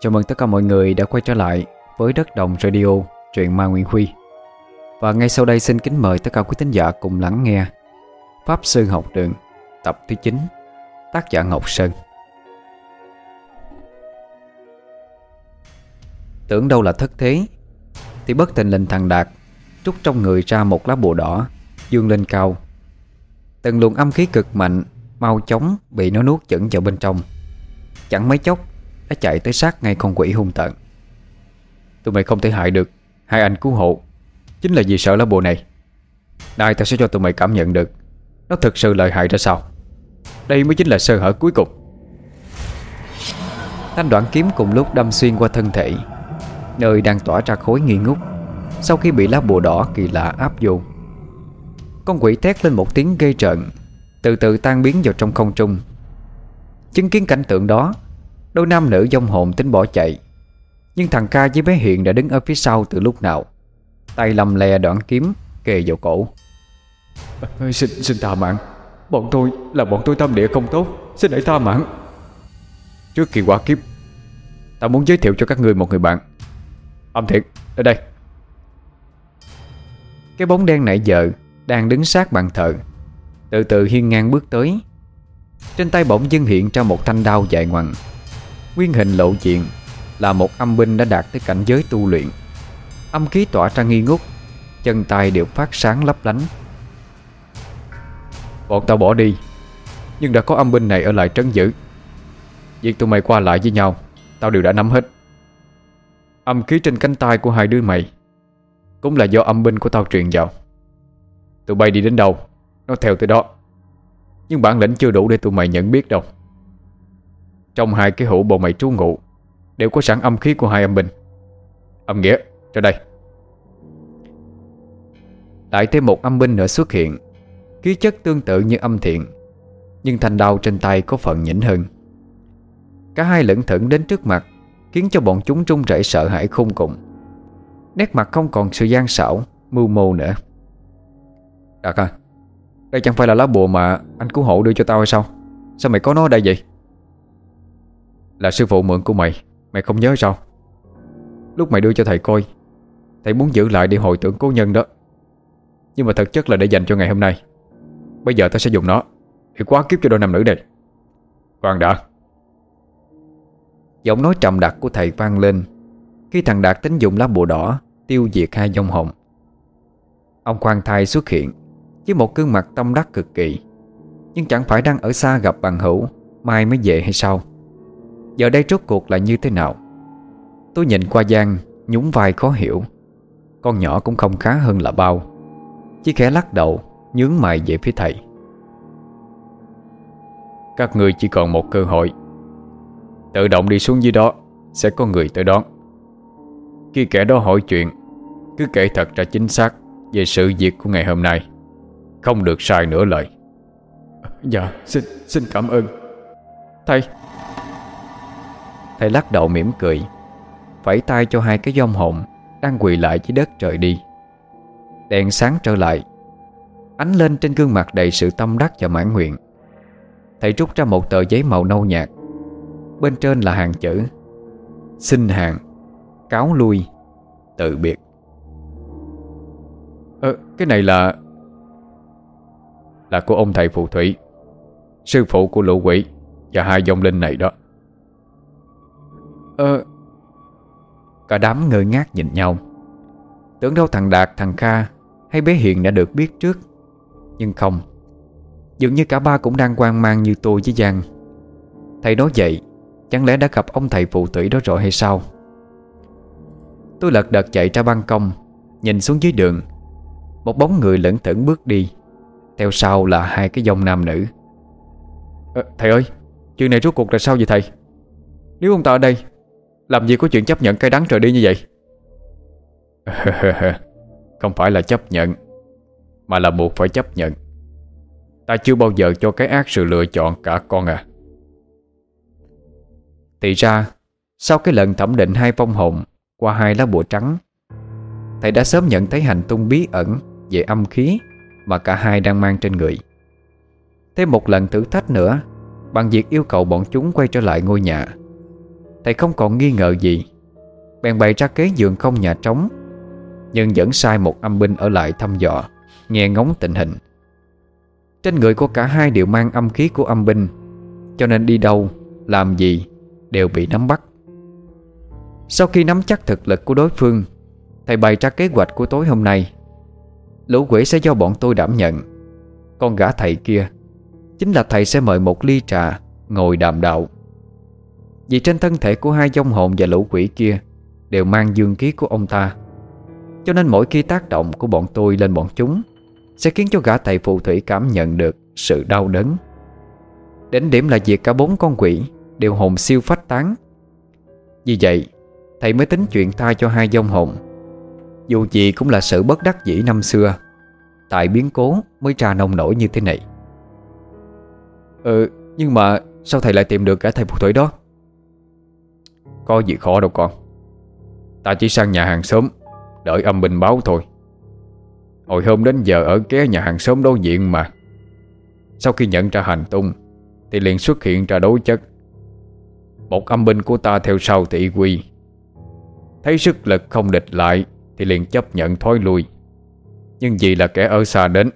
Chào mừng tất cả mọi người đã quay trở lại với Đất Đồng Radio, truyện Ma Nguyễn Huy. Và ngay sau đây xin kính mời tất cả quý thính giả cùng lắng nghe Pháp Sư Học Đường, tập thứ 9, tác giả Ngọc Sơn. Tưởng đâu là thất thế Thì bất tình lình thằng Đạt Trút trong người ra một lá bùa đỏ Dương lên cao. Từng luồng âm khí cực mạnh Mau chóng bị nó nuốt chửng vào bên trong. Chẳng mấy chốc đã chạy tới sát ngay con quỷ hung tợn. Tụi mày không thể hại được Hai anh cứu hộ. Chính là vì sợ lá bùa này. Nay tao sẽ cho tụi mày cảm nhận được Nó thực sự lợi hại ra sao. Đây mới chính là sơ hở cuối cùng. Thanh đoạn kiếm cùng lúc đâm xuyên qua thân thể, Nơi đang tỏa ra khối nghi ngút, Sau khi bị lá bùa đỏ kỳ lạ áp vô. Con quỷ thét lên một tiếng gây trợn, Từ từ tan biến vào trong không trung. Chứng kiến cảnh tượng đó Đôi nam nữ dông hồn tính bỏ chạy. Nhưng thằng ca với bé Hiện đã đứng ở phía sau từ lúc nào. Tay lầm lè đoạn kiếm Kề vào cổ. Xin, xin tha mạng. Bọn tôi là bọn tôi tâm địa không tốt. Xin hãy tha mạng. Trước khi qua kiếp Tao muốn giới thiệu cho các người một người bạn. Âm thiệt, ở đây. Cái bóng đen nãy giờ Đang đứng sát bàn thờ. Từ từ hiên ngang bước tới. Trên tay bỗng dưng hiện ra một thanh đao dài ngoằng Nguyên hình lộ diện Là một âm binh đã đạt tới cảnh giới tu luyện. Âm khí tỏa ra nghi ngút, Chân tay đều phát sáng lấp lánh. Bọn tao bỏ đi, Nhưng đã có âm binh này ở lại trấn giữ. Việc tụi mày qua lại với nhau, Tao đều đã nắm hết. Âm khí trên cánh tay của hai đứa mày Cũng là do âm binh của tao truyền vào. Tụi bay đi đến đâu, Nó theo tới đó. Nhưng bản lĩnh chưa đủ để tụi mày nhận biết đâu. Trong hai cái hũ bộ mày trú ngụ Đều có sẵn âm khí của hai âm binh. Âm nghĩa, ra đây. Lại thêm một âm binh nữa xuất hiện Khí chất tương tự như âm thiện Nhưng thanh đao trên tay có phần nhỉnh hơn. Cả hai lẫn thẫn đến trước mặt Khiến cho bọn chúng trung rẩy sợ hãi khôn cùng. Nét mặt không còn sự gian xảo Mưu mô nữa. Đạt à Đây chẳng phải là lá bùa mà anh cứu hộ đưa cho tao hay sao? Sao mày có nó ở đây vậy? Là sư phụ mượn của mày. Mày không nhớ sao? Lúc mày đưa cho thầy coi, Thầy muốn giữ lại để hồi tưởng cố nhân đó. Nhưng mà thực chất là để dành cho ngày hôm nay. Bây giờ tao sẽ dùng nó Để quá kiếp cho đôi nam nữ này. Khoan đã. Giọng nói trầm đặc của thầy vang lên Khi thằng Đạt tính dùng lá bùa đỏ Tiêu diệt hai dông hồn. Ông khoan thai xuất hiện Với một gương mặt tâm đắc cực kỳ, Nhưng chẳng phải đang ở xa gặp bằng hữu, Mai mới về hay sao? Giờ đây rốt cuộc là như thế nào? Tôi nhìn qua Giang, Nhún vai khó hiểu. Con nhỏ cũng không khá hơn là bao. Chỉ khẽ lắc đầu, Nhướng mày về phía thầy. Các người chỉ còn một cơ hội. Tự động đi xuống dưới đó, Sẽ có người tới đón. Khi kẻ đó hỏi chuyện, Cứ kể thật ra chính xác Về sự việc của ngày hôm nay. Không được sai nửa lời. Dạ xin xin cảm ơn. Thầy Thầy lắc đầu mỉm cười. Phẩy tay cho hai cái dông hồn Đang quỳ lại dưới đất trời đi. Đèn sáng trở lại. Ánh lên trên gương mặt đầy sự tâm đắc và mãn nguyện. Thầy rút ra một tờ giấy màu nâu nhạt. Bên trên là hàng chữ. Xin hàng. Cáo lui. Từ biệt. Ờ, cái này là Là của ông thầy phù thủy Sư phụ của lũ quỷ Và hai dòng linh này đó. Ờ. Cả đám ngơ ngác nhìn nhau. Tưởng đâu thằng Đạt, thằng Kha Hay bé Hiền đã được biết trước. Nhưng không. Dường như cả ba cũng đang quan mang như tôi với Giang. Thầy nói vậy Chẳng lẽ đã gặp ông thầy phù thủy đó rồi hay sao? Tôi lật đật chạy ra ban công Nhìn xuống dưới đường. Một bóng người lẫn thẫn bước đi Theo sau là hai cái dòng nam nữ. À, Thầy ơi Chuyện này rốt cuộc là sao vậy thầy? Nếu ông ta ở đây làm gì có chuyện chấp nhận cái đắng trời đi như vậy? Không phải là chấp nhận, Mà là buộc phải chấp nhận. Ta chưa bao giờ cho cái ác sự lựa chọn cả con à. Thì ra, Sau cái lần thẩm định hai phong hồn Qua hai lá bùa trắng, Thầy đã sớm nhận thấy hành tung bí ẩn Về âm khí Mà cả hai đang mang trên người. Thêm một lần thử thách nữa, Bằng việc yêu cầu bọn chúng quay trở lại ngôi nhà. Thầy không còn nghi ngờ gì. Bèn bày ra kế giường không nhà trống, Nhưng vẫn sai một âm binh ở lại thăm dò, Nghe ngóng tình hình. Trên người của cả hai đều mang âm khí của âm binh, Cho nên đi đâu, Làm gì Đều bị nắm bắt. Sau khi nắm chắc thực lực của đối phương, Thầy bày ra kế hoạch của tối hôm nay. Lũ quỷ sẽ do bọn tôi đảm nhận, Con gã thầy kia Chính là thầy sẽ mời một ly trà Ngồi đàm đạo. Vì trên thân thể của hai dông hồn và lũ quỷ kia Đều mang dương khí của ông ta. Cho nên mỗi khi tác động của bọn tôi lên bọn chúng, Sẽ khiến cho gã thầy phù thủy cảm nhận được Sự đau đớn. Đến điểm là việc cả bốn con quỷ Đều hồn siêu phách tán. Vì vậy, Thầy mới tính chuyện tha cho hai dông hồn. Dù gì cũng là sự bất đắc dĩ năm xưa, Tại biến cố mới ra nông nổi như thế này. Ừ Nhưng mà sao thầy lại tìm được cả thầy phù thủy đó? Có gì khó đâu con. Ta chỉ sang nhà hàng xóm, Đợi âm binh báo thôi. Hồi hôm đến giờ ở ké nhà hàng xóm đối diện mà. Sau khi nhận ra hành tung, Thì liền xuất hiện ra đối chất. Một âm binh của ta theo sau thị quy. Thấy sức lực không địch lại, Thì liền chấp nhận thói lui. Nhưng vì là kẻ ở xa đến,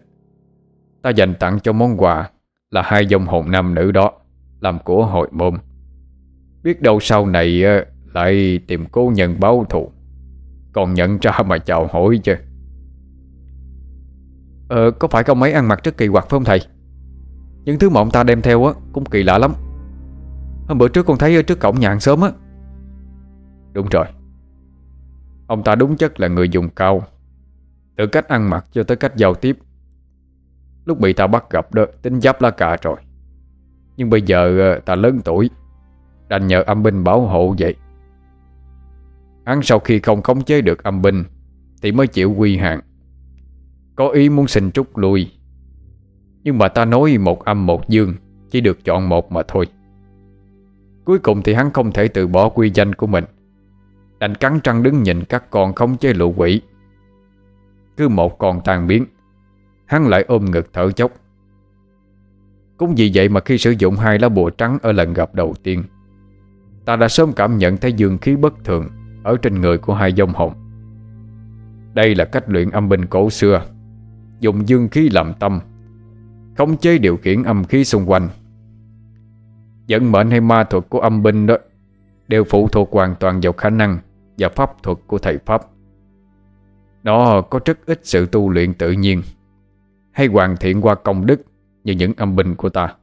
Ta dành tặng cho món quà Là hai dòng hồn nam nữ đó, Làm của hội môn. Biết đâu sau này ờ, lại tìm cô nhân báo thù. Còn nhận ra mà chào hỏi chứ. Ờ có phải không ấy ăn mặc rất kỳ quặc phải không thầy? Những thứ mà ông ta đem theo á, Cũng kỳ lạ lắm. Hôm bữa trước con thấy ở trước cổng nhà hàng sớm á. Đúng rồi. Ông ta đúng chất là người dùng cao. Từ cách ăn mặc cho tới cách giao tiếp. Lúc bị ta bắt gặp đó, Tính giáp lá cà rồi. Nhưng bây giờ ờ, ta lớn tuổi. Đành nhờ âm binh bảo hộ vậy. Hắn sau khi không khống chế được âm binh, Thì mới chịu quy hạn Có ý muốn xin trút lui, Nhưng mà ta nói một âm một dương, Chỉ được chọn một mà thôi. Cuối cùng thì hắn không thể từ bỏ quy danh của mình. Đành cắn trăng đứng nhìn các con khống chế lũ quỷ. Cứ một con tan biến, Hắn lại ôm ngực thở chốc Cũng vì vậy mà khi sử dụng hai lá bùa trắng ở lần gặp đầu tiên Ta đã sớm cảm nhận thấy dương khí bất thường ở trên người của hai dông hồn. Đây là cách luyện âm binh cổ xưa, Dùng dương khí làm tâm, Khống chế điều khiển âm khí xung quanh. Dẫn mệnh hay ma thuật của âm binh đó Đều phụ thuộc hoàn toàn vào khả năng Và pháp thuật của thầy Pháp. Nó có rất ít sự tu luyện tự nhiên Hay hoàn thiện qua công đức Như những âm binh của ta.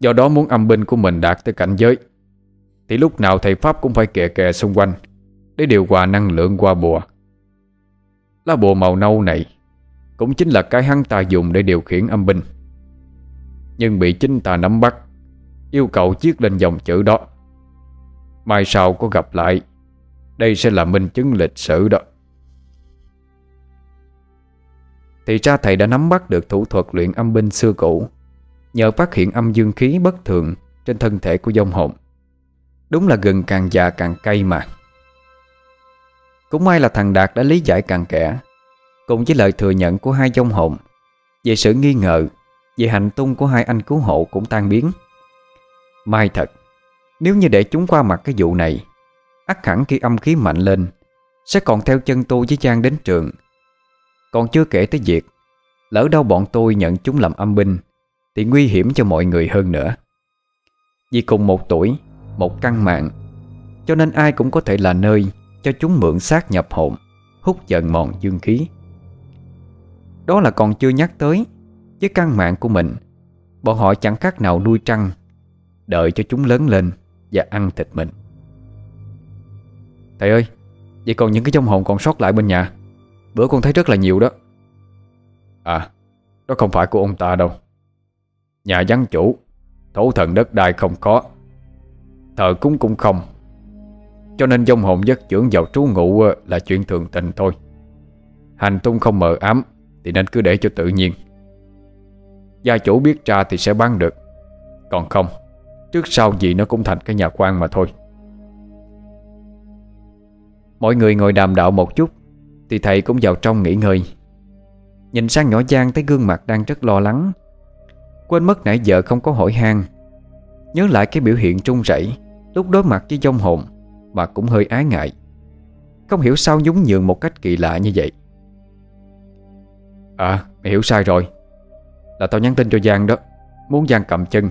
Do đó muốn âm binh của mình đạt tới cảnh giới thì lúc nào thầy Pháp cũng phải kè kè xung quanh, Để điều hòa năng lượng qua bùa. Lá bùa màu nâu này Cũng chính là cái hắn ta dùng để điều khiển âm binh. Nhưng bị chính ta nắm bắt, Yêu cầu chiếc lên dòng chữ đó. Mai sau có gặp lại, Đây sẽ là minh chứng lịch sử đó. Thì ra thầy đã nắm bắt được thủ thuật luyện âm binh xưa cũ, Nhờ phát hiện âm dương khí bất thường Trên thân thể của dông hồn. Đúng là gừng càng già càng cay mà. Cũng may là thằng Đạt đã lý giải càng kẽ Cùng với lời thừa nhận của hai dông hồn. Về sự nghi ngờ, Về hành tung của hai anh cứu hộ cũng tan biến. May thật, Nếu như để chúng qua mặt cái vụ này, ắt hẳn khi âm khí mạnh lên, Sẽ còn theo chân tôi với Giang đến trường. Còn chưa kể tới việc, Lỡ đâu bọn tôi nhận chúng làm âm binh, Thì nguy hiểm cho mọi người hơn nữa. Vì cùng một tuổi một căn mạng. Cho nên ai cũng có thể là nơi Cho chúng mượn xác nhập hồn, Hút dần mòn dương khí. Đó là còn chưa nhắc tới, Với căn mạng của mình, Bọn họ chẳng khác nào nuôi trăng, Đợi cho chúng lớn lên Và ăn thịt mình. Thầy ơi, Vậy còn những cái trong hồn còn sót lại bên nhà? Bữa con thấy rất là nhiều đó. À Đó không phải của ông ta đâu. Nhà vắng chủ, Thổ thần đất đai không có. Thờ cúng cũng không. Cho nên dông hồn giấc dưỡng vào trú ngụ ờ, Là chuyện thường tình thôi. Hành tung không mờ ám, Thì nên cứ để cho tự nhiên. Gia chủ biết ra thì sẽ bán được. Còn không, Trước sau gì nó cũng thành cái nhà quan mà thôi. Mọi người ngồi đàm đạo một chút, Thì thầy cũng vào trong nghỉ ngơi. Nhìn sang nhỏ Giang thấy gương mặt đang rất lo lắng. Quên mất nãy giờ không có hỏi han. Nhớ lại cái biểu hiện trung rẩy. Lúc đối mặt với dông hồn, bà cũng hơi ái ngại. Không hiểu sao nhún nhường một cách kỳ lạ như vậy. À mày hiểu sai rồi. Là tao nhắn tin cho Giang đó. Muốn Giang cầm chân,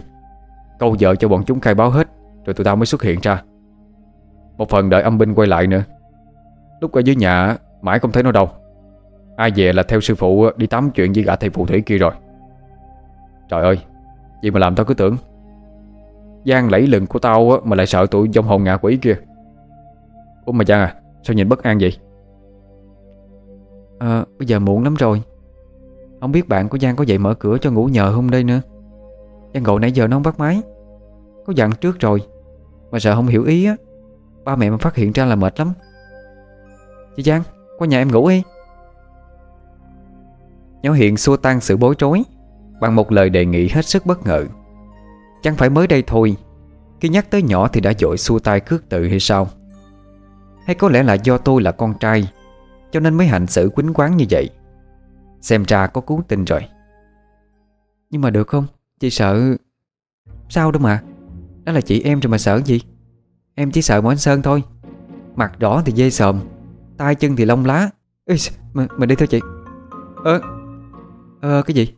Câu vợ cho bọn chúng khai báo hết, Rồi tụi tao mới xuất hiện ra. Một phần đợi âm binh quay lại nữa. Lúc ở dưới nhà, Mãi không thấy nó đâu. Ai về là theo sư phụ đi tắm chuyện với gã thầy phù thủy kia rồi. Trời ơi, Vậy mà làm tao cứ tưởng. Giang lẫy lừng của tao mà lại sợ tụi dông hồn ngạ quỷ kia. Ủa mà Giang à Sao nhìn bất an vậy? À bây giờ muộn lắm rồi. Không biết bạn của Giang có dậy mở cửa cho ngủ nhờ không đây nữa. Giang ngồi nãy giờ nó không bắt máy. Có dặn trước rồi, Mà sợ không hiểu ý á. Ba mẹ mà phát hiện ra là mệt lắm. Chị Giang, qua nhà em ngủ đi. Nhỏ Hiện xua tan sự bối rối, Bằng một lời đề nghị hết sức bất ngờ. Chẳng phải mới đây thôi. Khi nhắc tới nhỏ thì đã dội xua tay cước tự hay sao? Hay có lẽ là do tôi là con trai Cho nên mới hành xử quýnh quán như vậy? Xem ra có cứu tình rồi. Nhưng mà được không? Chị sợ Sao đâu mà. Đó là chị em rồi mà sợ gì? Em chỉ sợ mỗi anh Sơn thôi. Mặt đỏ thì dê sòm tay chân thì lông lá. Ê, mà, mà đi thôi chị. Ơ Ờ cái gì?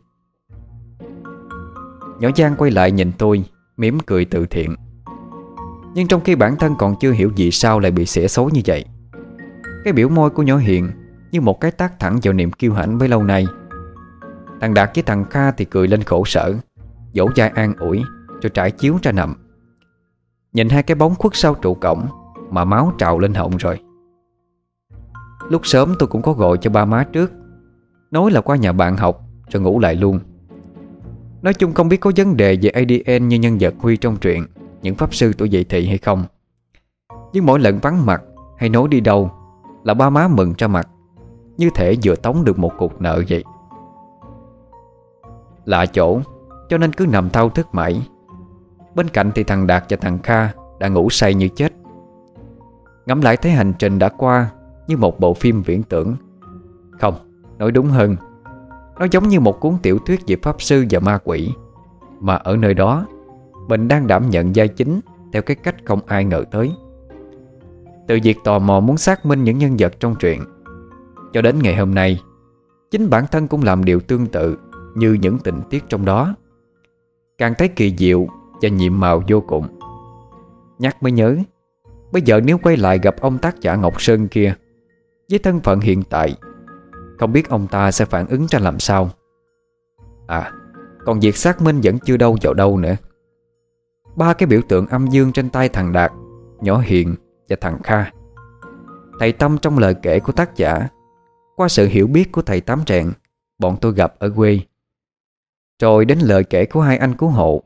Nhỏ Giang quay lại nhìn tôi, mỉm cười tự thiện. Nhưng trong khi bản thân còn chưa hiểu gì sao lại bị xỉa xấu như vậy, Cái biểu môi của nhỏ Hiền Như một cái tác thẳng vào niềm kiêu hãnh với lâu nay. Thằng Đạt với thằng Kha thì cười lên khổ sở, Dỗ dai an ủi, cho trải chiếu ra nằm. Nhìn hai cái bóng khuất sau trụ cổng Mà máu trào lên họng rồi. Lúc sớm tôi cũng có gọi cho ba má trước, Nói là qua nhà bạn học cho ngủ lại luôn. Nói chung không biết có vấn đề về ADN Như nhân vật Huy trong truyện Những pháp sư tuổi dậy thị hay không. Nhưng mỗi lần vắng mặt hay nói đi đâu Là ba má mừng ra mặt Như thể vừa tống được một cuộc nợ vậy. Lạ chỗ Cho nên cứ nằm thao thức mãi. Bên cạnh thì thằng Đạt và thằng Kha Đã ngủ say như chết. Ngắm lại thấy hành trình đã qua Như một bộ phim viễn tưởng. Không, nói đúng hơn nó giống như một cuốn tiểu thuyết về pháp sư và ma quỷ. Mà ở nơi đó, Mình đang đảm nhận vai chính Theo cái cách không ai ngờ tới. Từ việc tò mò muốn xác minh những nhân vật trong truyện, Cho đến ngày hôm nay, Chính bản thân cũng làm điều tương tự Như những tình tiết trong đó. Càng thấy kỳ diệu Và nhiệm màu vô cùng. Nhắc mới nhớ, Bây giờ nếu quay lại gặp ông tác giả Ngọc Sơn kia, Với thân phận hiện tại không biết ông ta sẽ phản ứng ra làm sao. À Còn việc xác minh vẫn chưa đâu vào đâu nữa. Ba cái biểu tượng âm dương trên tay thằng Đạt Nhỏ Hiền và thằng Kha. Thầy Tâm trong lời kể của tác giả Qua sự hiểu biết của thầy Tám Trẹn Bọn tôi gặp ở quê. Rồi đến lời kể của hai anh cứu hộ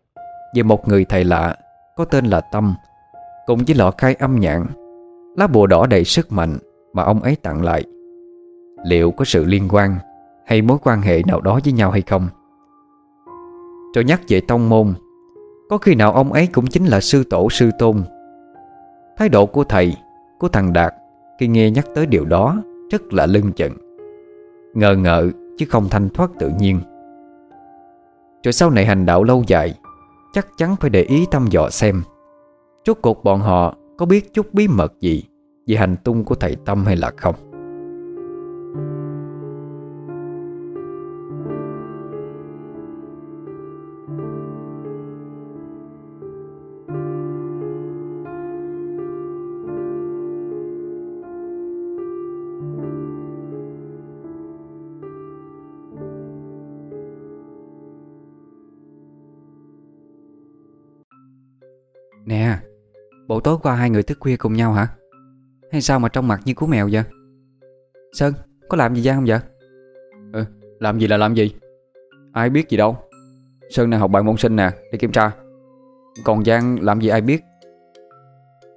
Về một người thầy lạ Có tên là Tâm Cùng với lọ khai âm nhãn, Lá bùa đỏ đầy sức mạnh Mà ông ấy tặng lại. Liệu có sự liên quan Hay mối quan hệ nào đó với nhau hay không. Rồi nhắc về tông môn, Có khi nào ông ấy cũng chính là sư tổ, sư tôn. Thái độ của thầy, Của thằng Đạt Khi nghe nhắc tới điều đó Rất là lưng chận Ngờ ngợ chứ không thanh thoát tự nhiên. Rồi sau này hành đạo lâu dài, Chắc chắn phải để ý thăm dò xem, Rốt cuộc bọn họ có biết chút bí mật gì Về hành tung của thầy Tâm hay là không. Bộ tối qua hai người thức khuya cùng nhau hả? Hay sao mà trong mặt như cú mèo vậy? Sơn có làm gì Giang không vậy? Ừ làm gì là làm gì. Ai biết gì đâu. Sơn đang học bài môn sinh nè để kiểm tra. Còn Giang làm gì ai biết.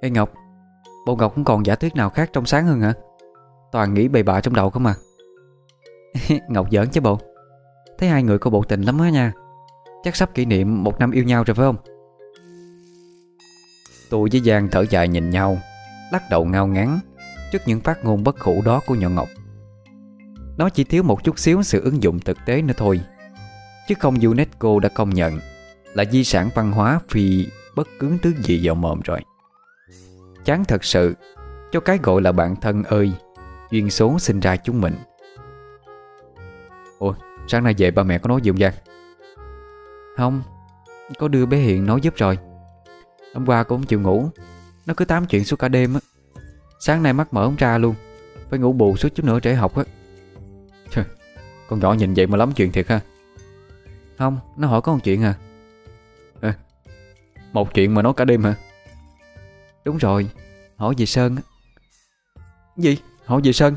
Ê Ngọc Bộ Ngọc cũng còn giả thuyết nào khác trong sáng hơn hả? Toàn nghĩ bậy bạ trong đầu không mà Ngọc giỡn chứ bộ. Thấy hai người có bộ tình lắm á nha. Chắc sắp kỷ niệm một năm yêu nhau rồi phải không Tôi với Giang thở dài nhìn nhau, Lắc đầu ngao ngán Trước những phát ngôn bất khủ đó của nhỏ Ngọc. Nó chỉ thiếu một chút xíu sự ứng dụng thực tế nữa thôi, Chứ không UNESCO đã công nhận Là di sản văn hóa phi bất cứ thứ gì vào mồm rồi. Chán thật sự, Cho cái gọi là bạn thân ơi, Duyên số sinh ra chúng mình. Ủa sáng nay về ba mẹ có nói gì không Giang? Không, Có đưa bé Hiện nói giúp rồi. Hôm qua cũng không chịu ngủ Nó cứ tám chuyện suốt cả đêm á. Sáng nay mắt mở không ra luôn Phải ngủ bù suốt chút nữa trễ học á. Con nhỏ nhìn vậy mà lắm chuyện thiệt ha. Không, nó hỏi có một chuyện à. À Một chuyện mà nói cả đêm hả? Đúng rồi, hỏi về Sơn á. Gì? Hỏi về Sơn?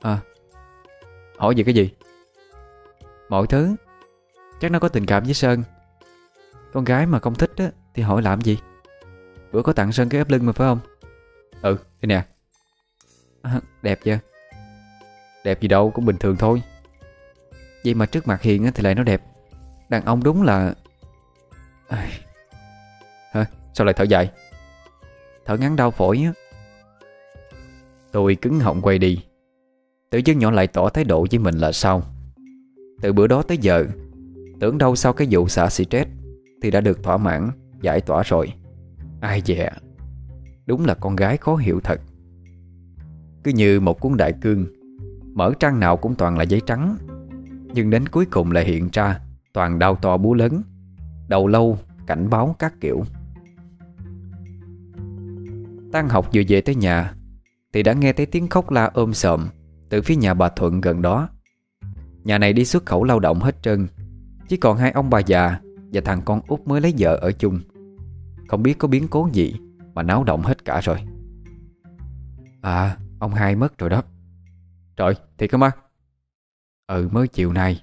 À Hỏi về cái gì? Mọi thứ Chắc nó có tình cảm với Sơn. Con gái mà không thích á thì hỏi làm gì? Bữa có tặng Sơn cái ép lưng mà phải không? Ừ, thế nè. À, Đẹp chưa? Đẹp gì đâu, cũng bình thường thôi. Vậy mà trước mặt Hiền thì lại nó đẹp. Đàn ông đúng là Hả? Sao lại thở dài? Thở ngắn đau phổi á. Tôi cứng họng quay đi. Tự dưng nhỏ lại tỏ thái độ với mình là sao? Từ bữa đó tới giờ Tưởng đâu sau cái vụ xả stress Thì đã được thỏa mãn. Giải tỏa rồi. Ai dè Đúng là con gái khó hiểu thật. Cứ như một cuốn đại cương Mở trang nào cũng toàn là giấy trắng. Nhưng đến cuối cùng lại hiện ra Toàn đau to búa lớn Đầu lâu, cảnh báo các kiểu. Tan học vừa về tới nhà Thì đã nghe thấy tiếng khóc la ôm sợm Từ phía nhà bà Thuận gần đó. Nhà này đi xuất khẩu lao động hết trơn Chỉ còn hai ông bà già Và thằng con út mới lấy vợ ở chung. Không biết có biến cố gì Mà náo động hết cả rồi. À ông hai mất rồi đó. Trời thiệt không á Ừ mới chiều nay.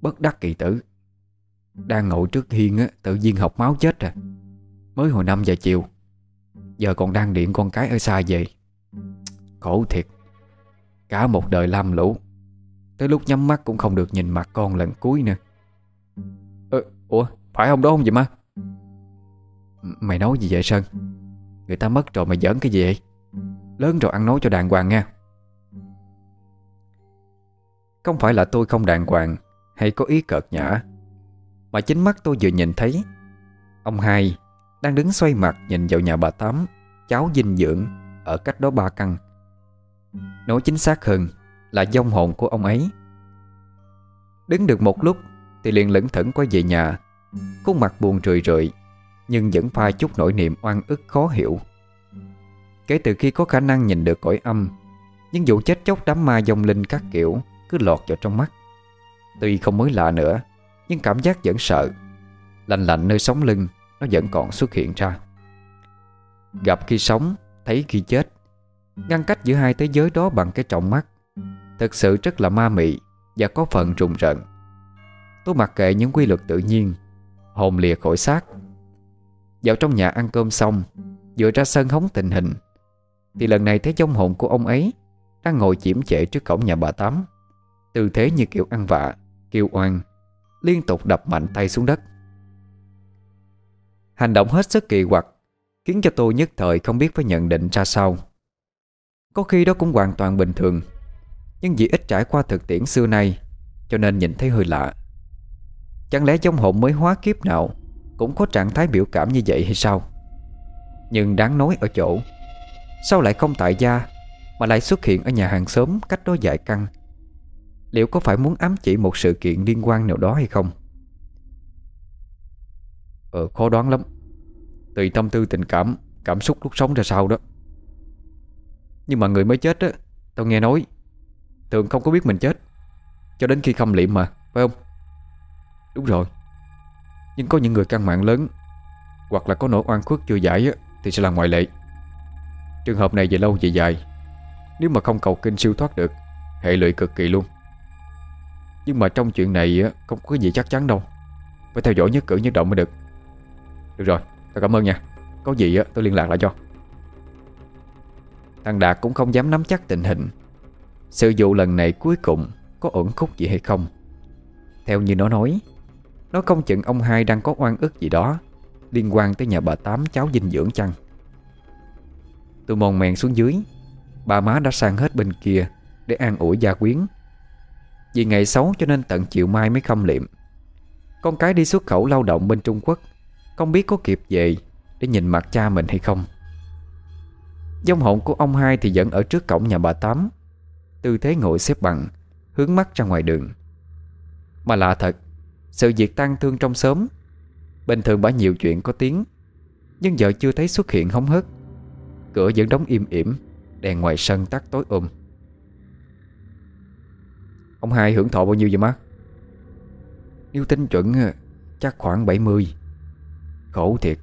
Bất đắc kỳ tử. Đang ngồi trước hiên á Tự nhiên học máu chết à. Mới hồi 5 giờ chiều. Giờ còn đang điện con cái ở xa về. Khổ thiệt. Cả một đời lam lũ. Tới lúc nhắm mắt cũng không được nhìn mặt con lần cuối nữa. Ừ, Ủa phải không đó không vậy má? Mày nói gì vậy Sơn? Người ta mất rồi mày giỡn cái gì vậy? Lớn rồi ăn nói cho đàng hoàng nha. Không phải là tôi không đàng hoàng Hay có ý cợt nhã Mà chính mắt tôi vừa nhìn thấy, Ông hai đang đứng xoay mặt nhìn vào nhà bà Tám, Cháu dinh dưỡng Ở cách đó ba căn. Nói chính xác hơn Là dông hồn của ông ấy. Đứng được một lúc Thì liền lững thững quay về nhà, Khuôn mặt buồn rười rượi nhưng vẫn phai chút nỗi niềm oan ức khó hiểu. Kể từ khi có khả năng nhìn được cõi âm, những vụ chết chóc đám ma dông linh các kiểu Cứ lọt vào trong mắt. Tuy không mới lạ nữa, Nhưng cảm giác vẫn sợ. Lạnh lạnh nơi sống lưng, Nó vẫn còn xuất hiện ra. Gặp khi sống, Thấy khi chết. Ngăn cách giữa hai thế giới đó bằng cái trọng mắt. Thật sự rất là ma mị Và có phần rùng rợn. Tôi mặc kệ những quy luật tự nhiên, Hồn lìa khỏi xác vào trong nhà ăn cơm xong, Vừa ra sân hóng tình hình, Thì lần này thấy trong hồn của ông ấy Đang ngồi chiếm trệ trước cổng nhà bà Tám. Tư thế như kiểu ăn vạ, Kêu oan, Liên tục đập mạnh tay xuống đất. Hành động hết sức kỳ quặc, Khiến cho tôi nhất thời không biết phải nhận định ra sao. Có khi đó cũng hoàn toàn bình thường, Nhưng vì ít trải qua thực tiễn xưa nay, Cho nên nhìn thấy hơi lạ. Chẳng lẽ trong hồn mới hóa kiếp nào? Cũng có trạng thái biểu cảm như vậy hay sao? Nhưng đáng nói ở chỗ, Sao lại không tại gia Mà lại xuất hiện ở nhà hàng xóm cách đó vài căn? Liệu có phải muốn ám chỉ một sự kiện liên quan nào đó hay không? Ờ khó đoán lắm. Tùy tâm tư tình cảm Cảm xúc lúc sống ra sao đó. Nhưng mà người mới chết á, Tao nghe nói, Thường không có biết mình chết, Cho đến khi khâm liệm mà, Phải không? Đúng rồi. Nhưng có những người căn mạng lớn, Hoặc là có nỗi oan khuất chưa giải Thì sẽ là ngoại lệ. Trường hợp này về lâu về dài, Nếu mà không cầu kinh siêu thoát được, Hệ lụy cực kỳ luôn. Nhưng mà trong chuyện này không có gì chắc chắn đâu. Phải theo dõi nhất cử nhất động mới được. Được rồi, tôi cảm ơn nha. Có gì tôi liên lạc lại cho. Thằng Đạt cũng không dám nắm chắc tình hình. Sự vụ lần này cuối cùng Có ổn khúc gì hay không? Theo như nó nói nó không chừng ông hai đang có oan ức gì đó, Liên quan tới nhà bà Tám cháu dinh dưỡng chăng? Tôi mòn mèn xuống dưới Bà má đã sang hết bên kia Để an ủi gia quyến. Vì ngày xấu cho nên tận chiều mai mới khâm liệm. Con cái đi xuất khẩu lao động bên Trung Quốc, Không biết có kịp về Để nhìn mặt cha mình hay không. Dông hồn của ông hai thì vẫn ở trước cổng nhà bà Tám. Tư thế ngồi xếp bằng, Hướng mắt ra ngoài đường. Mà lạ thật sự việc tan thương trong xóm. Bình thường bả nhiều chuyện có tiếng, Nhưng giờ chưa thấy xuất hiện hóng hớt. Cửa vẫn đóng im ỉm, Đèn ngoài sân tắt tối ôm. Ông hai hưởng thọ bao nhiêu vậy má? Nếu tính chuẩn ờ, Chắc khoảng 70 Khổ thiệt,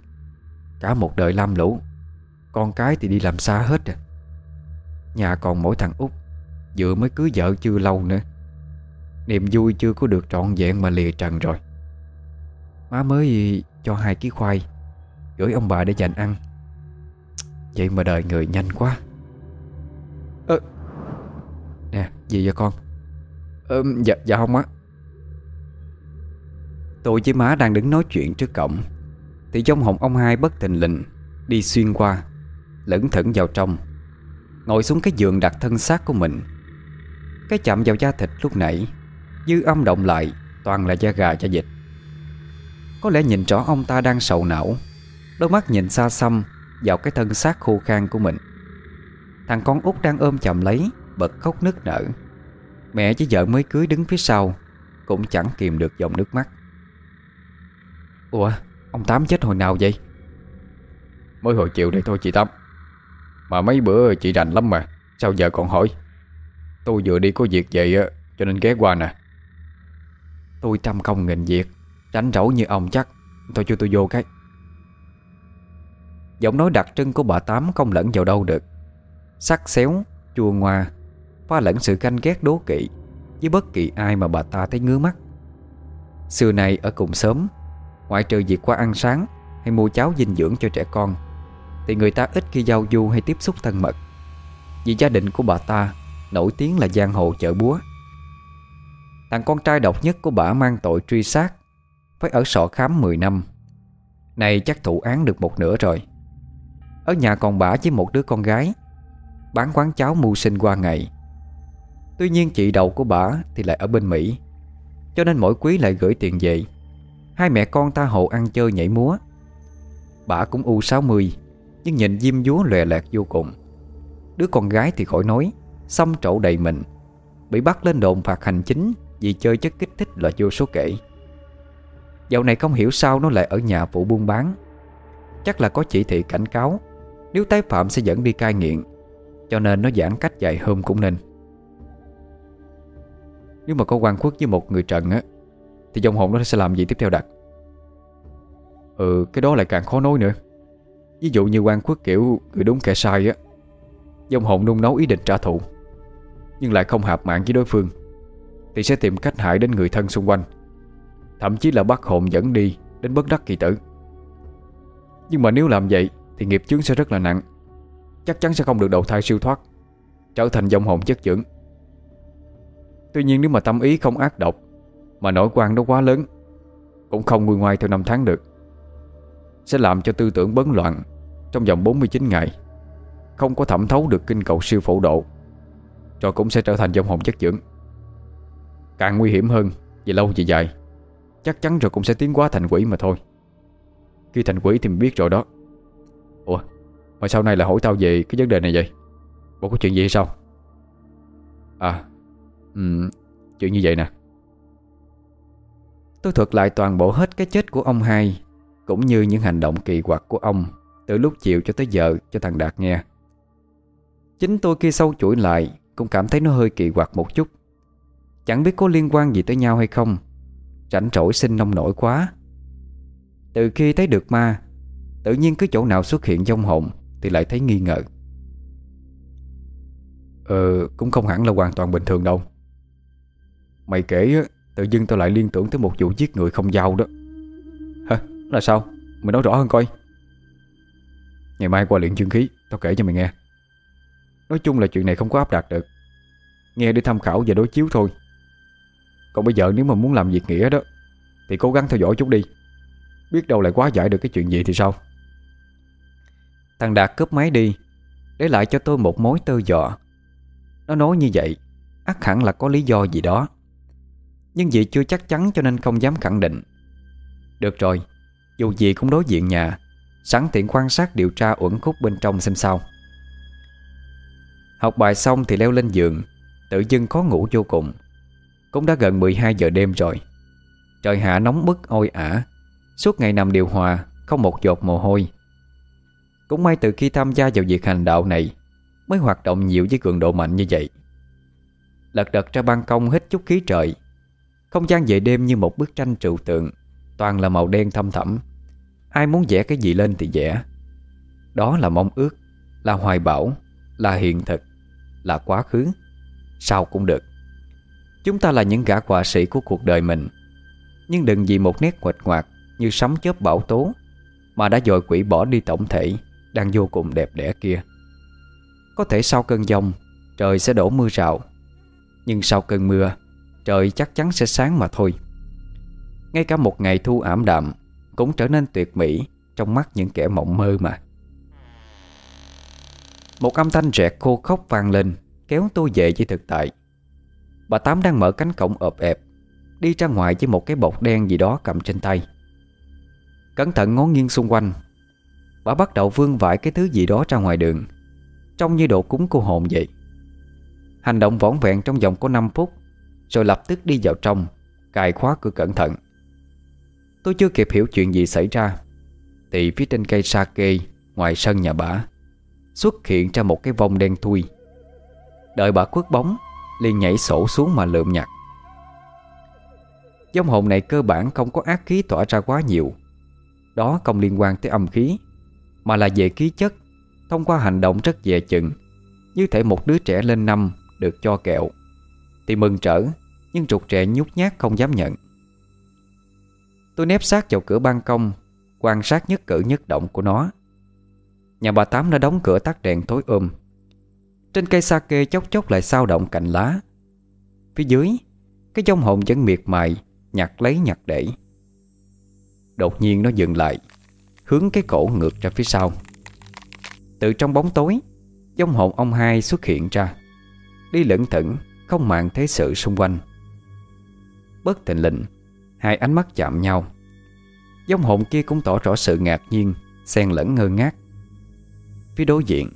Cả một đời lam lũ, Con cái thì đi làm xa hết rồi Nhà còn mỗi thằng út, Vừa mới cưới vợ chưa lâu nữa. Niềm vui chưa có được trọn vẹn mà lìa trần rồi. Má mới cho hai ký khoai Gửi ông bà để dành ăn. Vậy mà đời người nhanh quá. Ơ Nè gì vậy con? Ờ dạ, dạ không á. Tôi với má đang đứng nói chuyện trước cổng. Thì trong hồng ông hai bất tình lình Đi xuyên qua Lẫn thẫn vào trong Ngồi xuống cái giường đặt thân xác của mình. Cái chạm vào da thịt lúc nãy. Dư âm động lại, Toàn là da gà da dịch Có lẽ nhìn rõ ông ta đang sầu não, Đôi mắt nhìn xa xăm Vào cái thân xác khô khan của mình. Thằng con út đang ôm chầm lấy, Bật khóc nức nở. Mẹ với vợ mới cưới đứng phía sau, Cũng chẳng kìm được dòng nước mắt. Ủa, Ông Tám chết hồi nào vậy? Mới hồi chiều đây thôi chị Tám. Mà mấy bữa chị rành lắm mà, Sao giờ còn hỏi? Tôi vừa đi có việc vậy Cho nên ghé qua nè. Tôi trăm công nghìn việc Rảnh rỗi như ông chắc. Thôi cho tôi vô cái. Giọng nói đặc trưng của bà Tám không lẫn vào đâu được. Sắc xéo, chua ngoa Pha lẫn sự canh ghét đố kỵ Với bất kỳ ai mà bà ta thấy ngứa mắt. Xưa này ở cùng sớm Ngoại trừ việc qua ăn sáng Hay mua cháo dinh dưỡng cho trẻ con Thì người ta ít khi giao du hay tiếp xúc thân mật. Vì gia đình của bà ta Nổi tiếng là giang hồ chợ búa. Thằng con trai độc nhất của bà mang tội truy sát, Phải ở sọ khám 10 năm. Này chắc thụ án được một nửa rồi. Ở nhà còn bà với một đứa con gái, Bán quán cháo mưu sinh qua ngày. Tuy nhiên chị đầu của bà thì lại ở bên Mỹ, Cho nên mỗi quý lại gửi tiền về. Hai mẹ con ta hộ ăn chơi nhảy múa. Bà cũng u 60 Nhưng nhìn diêm dúa lòe lẹt vô cùng. Đứa con gái thì khỏi nói, Xăm trậu đầy mình, Bị bắt lên đồn phạt hành chính vì chơi chất kích thích là vô số kể. Dạo này không hiểu sao nó lại ở nhà phụ buôn bán. Chắc là có chỉ thị cảnh cáo, Nếu tái phạm sẽ dẫn đi cai nghiện, Cho nên nó giãn cách dài hôm cũng nên. Nếu mà có quan khuất với một người trần á, Thì dòng hồn nó sẽ làm gì tiếp theo đặt Ừ cái đó lại càng khó nói nữa. Ví dụ như quan khuất kiểu người đúng kẻ sai á, Dòng hồn nung nấu ý định trả thù, Nhưng lại không hạp mạng với đối phương. Thì sẽ tìm cách hại đến người thân xung quanh. Thậm chí là bắt hồn dẫn đi Đến bất đắc kỳ tử. Nhưng mà nếu làm vậy, Thì nghiệp chướng sẽ rất là nặng. Chắc chắn sẽ không được đầu thai siêu thoát, Trở thành dòng hồn chất dưỡng Tuy nhiên nếu mà tâm ý không ác độc, Mà nỗi quan nó quá lớn, Cũng không nguôi ngoai theo năm tháng được, Sẽ làm cho tư tưởng bấn loạn Trong vòng 49 ngày, Không có thẩm thấu được kinh cầu siêu phổ độ, Rồi cũng sẽ trở thành dòng hồn chất dưỡng Càng nguy hiểm hơn Về lâu về dài. Chắc chắn rồi cũng sẽ tiến hóa thành quỷ mà thôi. Khi thành quỷ thì mình biết rồi đó. Ủa Mà sau này là hỏi tao về cái vấn đề này vậy? Bộ có chuyện gì hay sao? À um, Chuyện như vậy nè. Tôi thuật lại toàn bộ hết cái chết của ông hai Cũng như những hành động kỳ quặc của ông Từ lúc chiều cho tới giờ cho thằng Đạt nghe. Chính tôi khi sâu chuỗi lại Cũng cảm thấy nó hơi kỳ quặc một chút. Chẳng biết có liên quan gì tới nhau hay không. Rảnh rỗi sinh nông nổi quá. Từ khi thấy được ma, Tự nhiên cứ chỗ nào xuất hiện dông hồn Thì lại thấy nghi ngờ. Ờ cũng không hẳn là hoàn toàn bình thường đâu. Mày kể, Tự dưng tao lại liên tưởng tới một vụ giết người không giao đó. Hả? Là sao? Mày nói rõ hơn coi. Ngày mai qua luyện chương khí, Tao kể cho mày nghe. Nói chung là chuyện này không có áp đặt được. Nghe để tham khảo và đối chiếu thôi. Còn bây giờ nếu mà muốn làm việc nghĩa đó, Thì cố gắng theo dõi chút đi. Biết đâu lại quá giải được cái chuyện gì thì sao? Thằng Đạt cướp máy đi Để lại cho tôi một mối tơ dọ Nó nói như vậy, ắt hẳn là có lý do gì đó. Nhưng vì chưa chắc chắn cho nên không dám khẳng định. Được rồi, Dù gì cũng đối diện nhà, Sẵn tiện quan sát điều tra uẩn khúc bên trong xem sao. Học bài xong thì leo lên giường, Tự dưng khó ngủ vô cùng. Cũng đã gần 12 giờ đêm rồi. Trời hạ nóng bức ôi ả. Suốt ngày nằm điều hòa, Không một giọt mồ hôi. Cũng may từ khi tham gia vào việc hành đạo này, Mới hoạt động nhiều với cường độ mạnh như vậy. Lật đật ra ban công hít chút khí trời. Không gian về đêm như một bức tranh trụ tượng, Toàn là màu đen thâm thẳm. Ai muốn vẽ cái gì lên thì vẽ. Đó là mong ước, Là hoài bão, Là hiện thực, Là quá khứ. Sao cũng được. Chúng ta là những gã họa sĩ của cuộc đời mình. Nhưng đừng vì một nét nguệch ngoạc Như sấm chớp bão tố Mà đã dội quỷ bỏ đi tổng thể Đang vô cùng đẹp đẽ kia. Có thể sau cơn giông, Trời sẽ đổ mưa rào, Nhưng sau cơn mưa, Trời chắc chắn sẽ sáng mà thôi. Ngay cả một ngày thu ảm đạm Cũng trở nên tuyệt mỹ Trong mắt những kẻ mộng mơ mà. Một âm thanh rẹt khô khóc vang lên, Kéo tôi về với thực tại. Bà Tám đang mở cánh cổng ợp ẹp, Đi ra ngoài với một cái bọc đen gì đó cầm trên tay. Cẩn thận ngó nghiêng xung quanh. Bà bắt đầu vương vãi cái thứ gì đó ra ngoài đường, Trông như độ cúng cô hồn vậy. Hành động võn vẹn trong vòng có 5 phút, Rồi lập tức đi vào trong, Cài khóa cửa cẩn thận. Tôi chưa kịp hiểu chuyện gì xảy ra, Thì phía trên cây sake Ngoài sân nhà bà Xuất hiện ra một cái vong đen thui. Đợi bà khuất bóng liền nhảy sổ xuống mà lượm nhặt. Giống hồn này cơ bản không có ác khí tỏa ra quá nhiều. Đó không liên quan tới âm khí, Mà là về khí chất, Thông qua hành động rất dè chừng, Như thể một đứa trẻ lên năm Được cho kẹo. Thì mừng trở, Nhưng trục trẻ nhút nhát không dám nhận. Tôi nép sát vào cửa ban công, Quan sát nhất cử nhất động của nó. Nhà bà Tám đã đóng cửa tắt đèn tối ôm trên cây sake chốc chốc lại sao động cành lá. Phía dưới, Cái dông hồn vẫn miệt mài, Nhặt lấy nhặt để. Đột nhiên nó dừng lại, Hướng cái cổ ngược ra phía sau. Từ trong bóng tối, Dông hồn ông hai xuất hiện ra. Đi lững thững, Không màng thế sự xung quanh. Bất tình lệnh Hai ánh mắt chạm nhau. Dông hồn kia cũng tỏ rõ sự ngạc nhiên, Xen lẫn ngơ ngác. Phía đối diện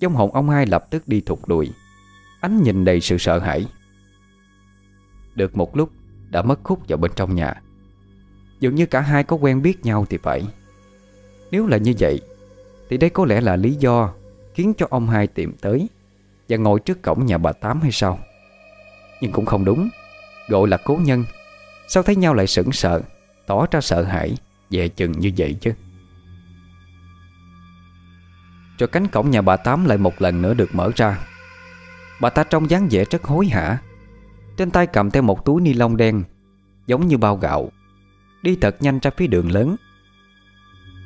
Dông hồn ông hai lập tức đi thụt lùi, Ánh nhìn đầy sự sợ hãi. Được một lúc Đã mất khúc vào bên trong nhà. Dường như cả hai có quen biết nhau thì phải. Nếu là như vậy Thì đây có lẽ là lý do Khiến cho ông hai tìm tới Và ngồi trước cổng nhà bà Tám hay sao? Nhưng cũng không đúng. Gọi là cố nhân Sao thấy nhau lại sững sợ Tỏ ra sợ hãi Về chừng như vậy chứ? Cho cánh cổng nhà bà Tám lại một lần nữa được mở ra. Bà ta trông dáng vẻ rất hối hả. Trên tay cầm theo một túi ni lông đen, Giống như bao gạo. Đi thật nhanh ra phía đường lớn.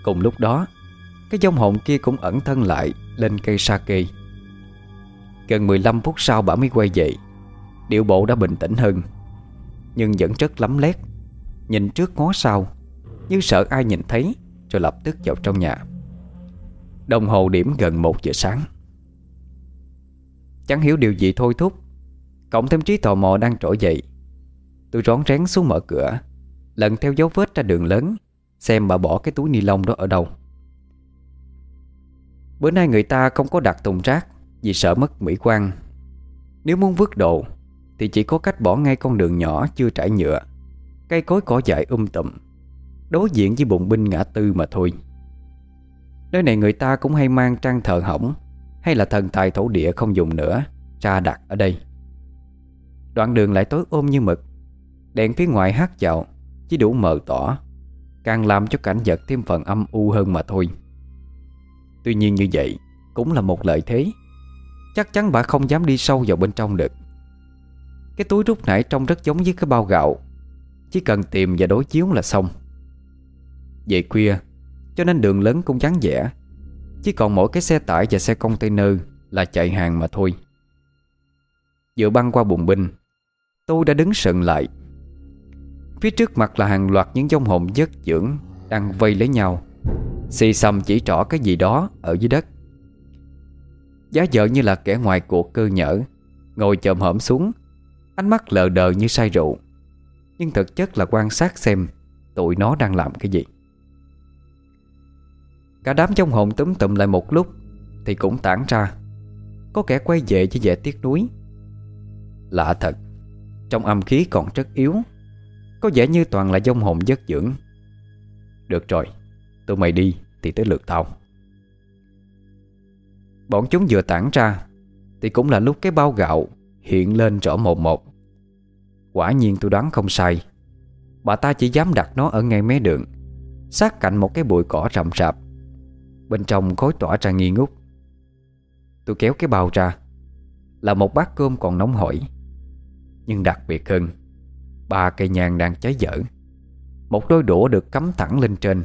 Cùng lúc đó, Cái dông hồn kia cũng ẩn thân lại Lên cây sake Gần 15 phút sau bà mới quay về. Điệu bộ đã bình tĩnh hơn, Nhưng vẫn rất lắm lét. Nhìn trước ngó sau, Như sợ ai nhìn thấy, Rồi lập tức vào trong nhà. Đồng hồ điểm gần 1 giờ sáng. Chẳng hiểu điều gì thôi thúc. Cộng thêm trí tò mò đang trỗi dậy. Tôi rón rén xuống mở cửa, Lần theo dấu vết ra đường lớn, Xem bà bỏ cái túi ni lông đó ở đâu. Bữa nay người ta không có đặt thùng rác Vì sợ mất mỹ quan. Nếu muốn vứt đồ, Thì chỉ có cách bỏ ngay con đường nhỏ chưa trải nhựa, Cây cối cỏ dại um tùm, Đối diện với bụng binh ngã tư mà thôi. Nơi này người ta cũng hay mang trang thờ hỏng, Hay là thần tài thổ địa không dùng nữa Ra đặt ở đây. Đoạn đường lại tối ôm như mực, Đèn phía ngoài hát dạo, Chỉ đủ mờ tỏ, Càng làm cho cảnh vật thêm phần âm u hơn mà thôi. Tuy nhiên như vậy Cũng là một lợi thế, Chắc chắn bà không dám đi sâu vào bên trong được. Cái túi rút nãy trông rất giống với cái bao gạo, Chỉ cần tìm và đối chiếu là xong. Về khuya cho nên đường lớn cũng vắng vẻ. Chỉ còn mỗi cái xe tải và xe container Là chạy hàng mà thôi. Dựa băng qua bùng binh, Tôi đã đứng sận lại. Phía trước mặt là hàng loạt những dông hồn dất dưỡng Đang vây lấy nhau. Xì xầm chỉ trỏ cái gì đó Ở dưới đất. Giá vợ như là kẻ ngoài cuộc cơ nhở, Ngồi chồm hổm xuống, Ánh mắt lờ đờ như say rượu. Nhưng thực chất là quan sát xem Tụi nó đang làm cái gì. Cả đám trong hồn túm tụm lại một lúc, Thì cũng tản ra. Có kẻ quay về với vẻ tiếc nuối. Lạ thật, Trong âm khí còn rất yếu. Có vẻ như toàn là dông hồn giấc dưỡng. Được rồi, Tụi mày đi, thì tới lượt tao. Bọn chúng vừa tản ra, Thì cũng là lúc cái bao gạo Hiện lên rõ một một. Quả nhiên tôi đoán không sai. Bà ta chỉ dám đặt nó ở ngay mé đường, Sát cạnh một cái bụi cỏ rậm rạp. Bên trong khói tỏa ra nghi ngút. Tôi kéo cái bao ra, Là một bát cơm còn nóng hổi. Nhưng đặc biệt hơn, Ba cây nhang đang cháy dở. Một đôi đũa được cắm thẳng lên trên,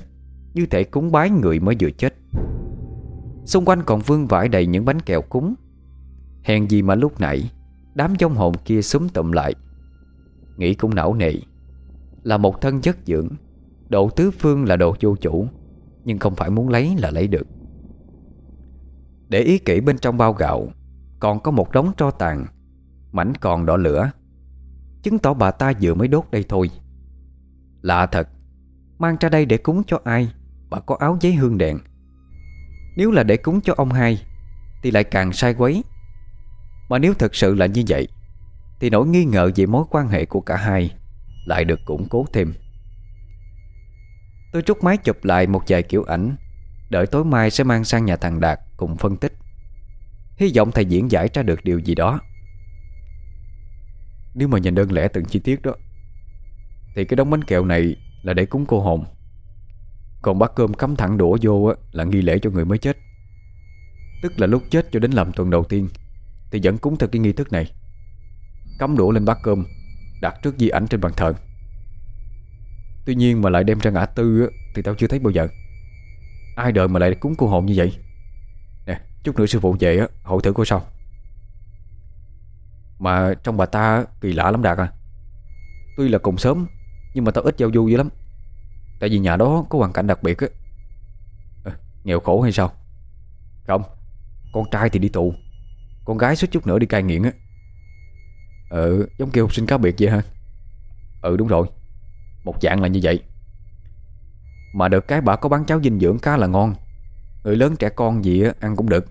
Như thể cúng bái người mới vừa chết. Xung quanh còn vương vãi đầy những bánh kẹo cúng. Hèn gì mà lúc nãy, Đám dông hồn kia súng tụm lại. Nghĩ cũng não nị Là một thân chất dưỡng, Độ tứ phương là đồ vô chủ. Nhưng không phải muốn lấy là lấy được. Để ý kỹ bên trong bao gạo, Còn có một đống tro tàn, Mảnh còn đỏ lửa. Chứng tỏ bà ta vừa mới đốt đây thôi. Lạ thật, Mang ra đây để cúng cho ai Mà có áo giấy hương đèn. Nếu là để cúng cho ông hai, Thì lại càng sai quấy. Mà nếu thật sự là như vậy, Thì nỗi nghi ngờ về mối quan hệ của cả hai Lại được củng cố thêm. Tôi rút máy chụp lại một vài kiểu ảnh. Đợi tối mai sẽ mang sang nhà thằng Đạt Cùng phân tích. Hy vọng thầy diễn giải ra được điều gì đó. Nếu mà nhìn đơn lẻ từng chi tiết đó, Thì cái đống bánh kẹo này Là để cúng cô hồn. Còn bát cơm cắm thẳng đũa vô Là nghi lễ cho người mới chết. Tức là lúc chết cho đến làm tuần đầu tiên, Thì vẫn cúng theo cái nghi thức này. Cắm đũa lên bát cơm, Đặt trước di ảnh trên bàn thờ. Tuy nhiên mà lại đem ra ngã tư Thì tao chưa thấy bao giờ. Ai đời mà lại cúng cô hồn như vậy? Nè chút nữa sư phụ về á Hội thử coi sao? Mà trong bà ta kỳ lạ lắm Đạt à. Tuy là cùng sớm Nhưng mà tao ít giao du dữ lắm. Tại vì nhà đó có hoàn cảnh đặc biệt á. À, Nghèo khổ hay sao? Không Con trai thì đi tù. Con gái suốt chút nữa đi cai nghiện á. Ừ giống kiểu học sinh cá biệt vậy ha Ừ đúng rồi một dạng là như vậy. Mà được cái bà có bán cháo dinh dưỡng khá là ngon. Người lớn trẻ con gì ăn cũng được.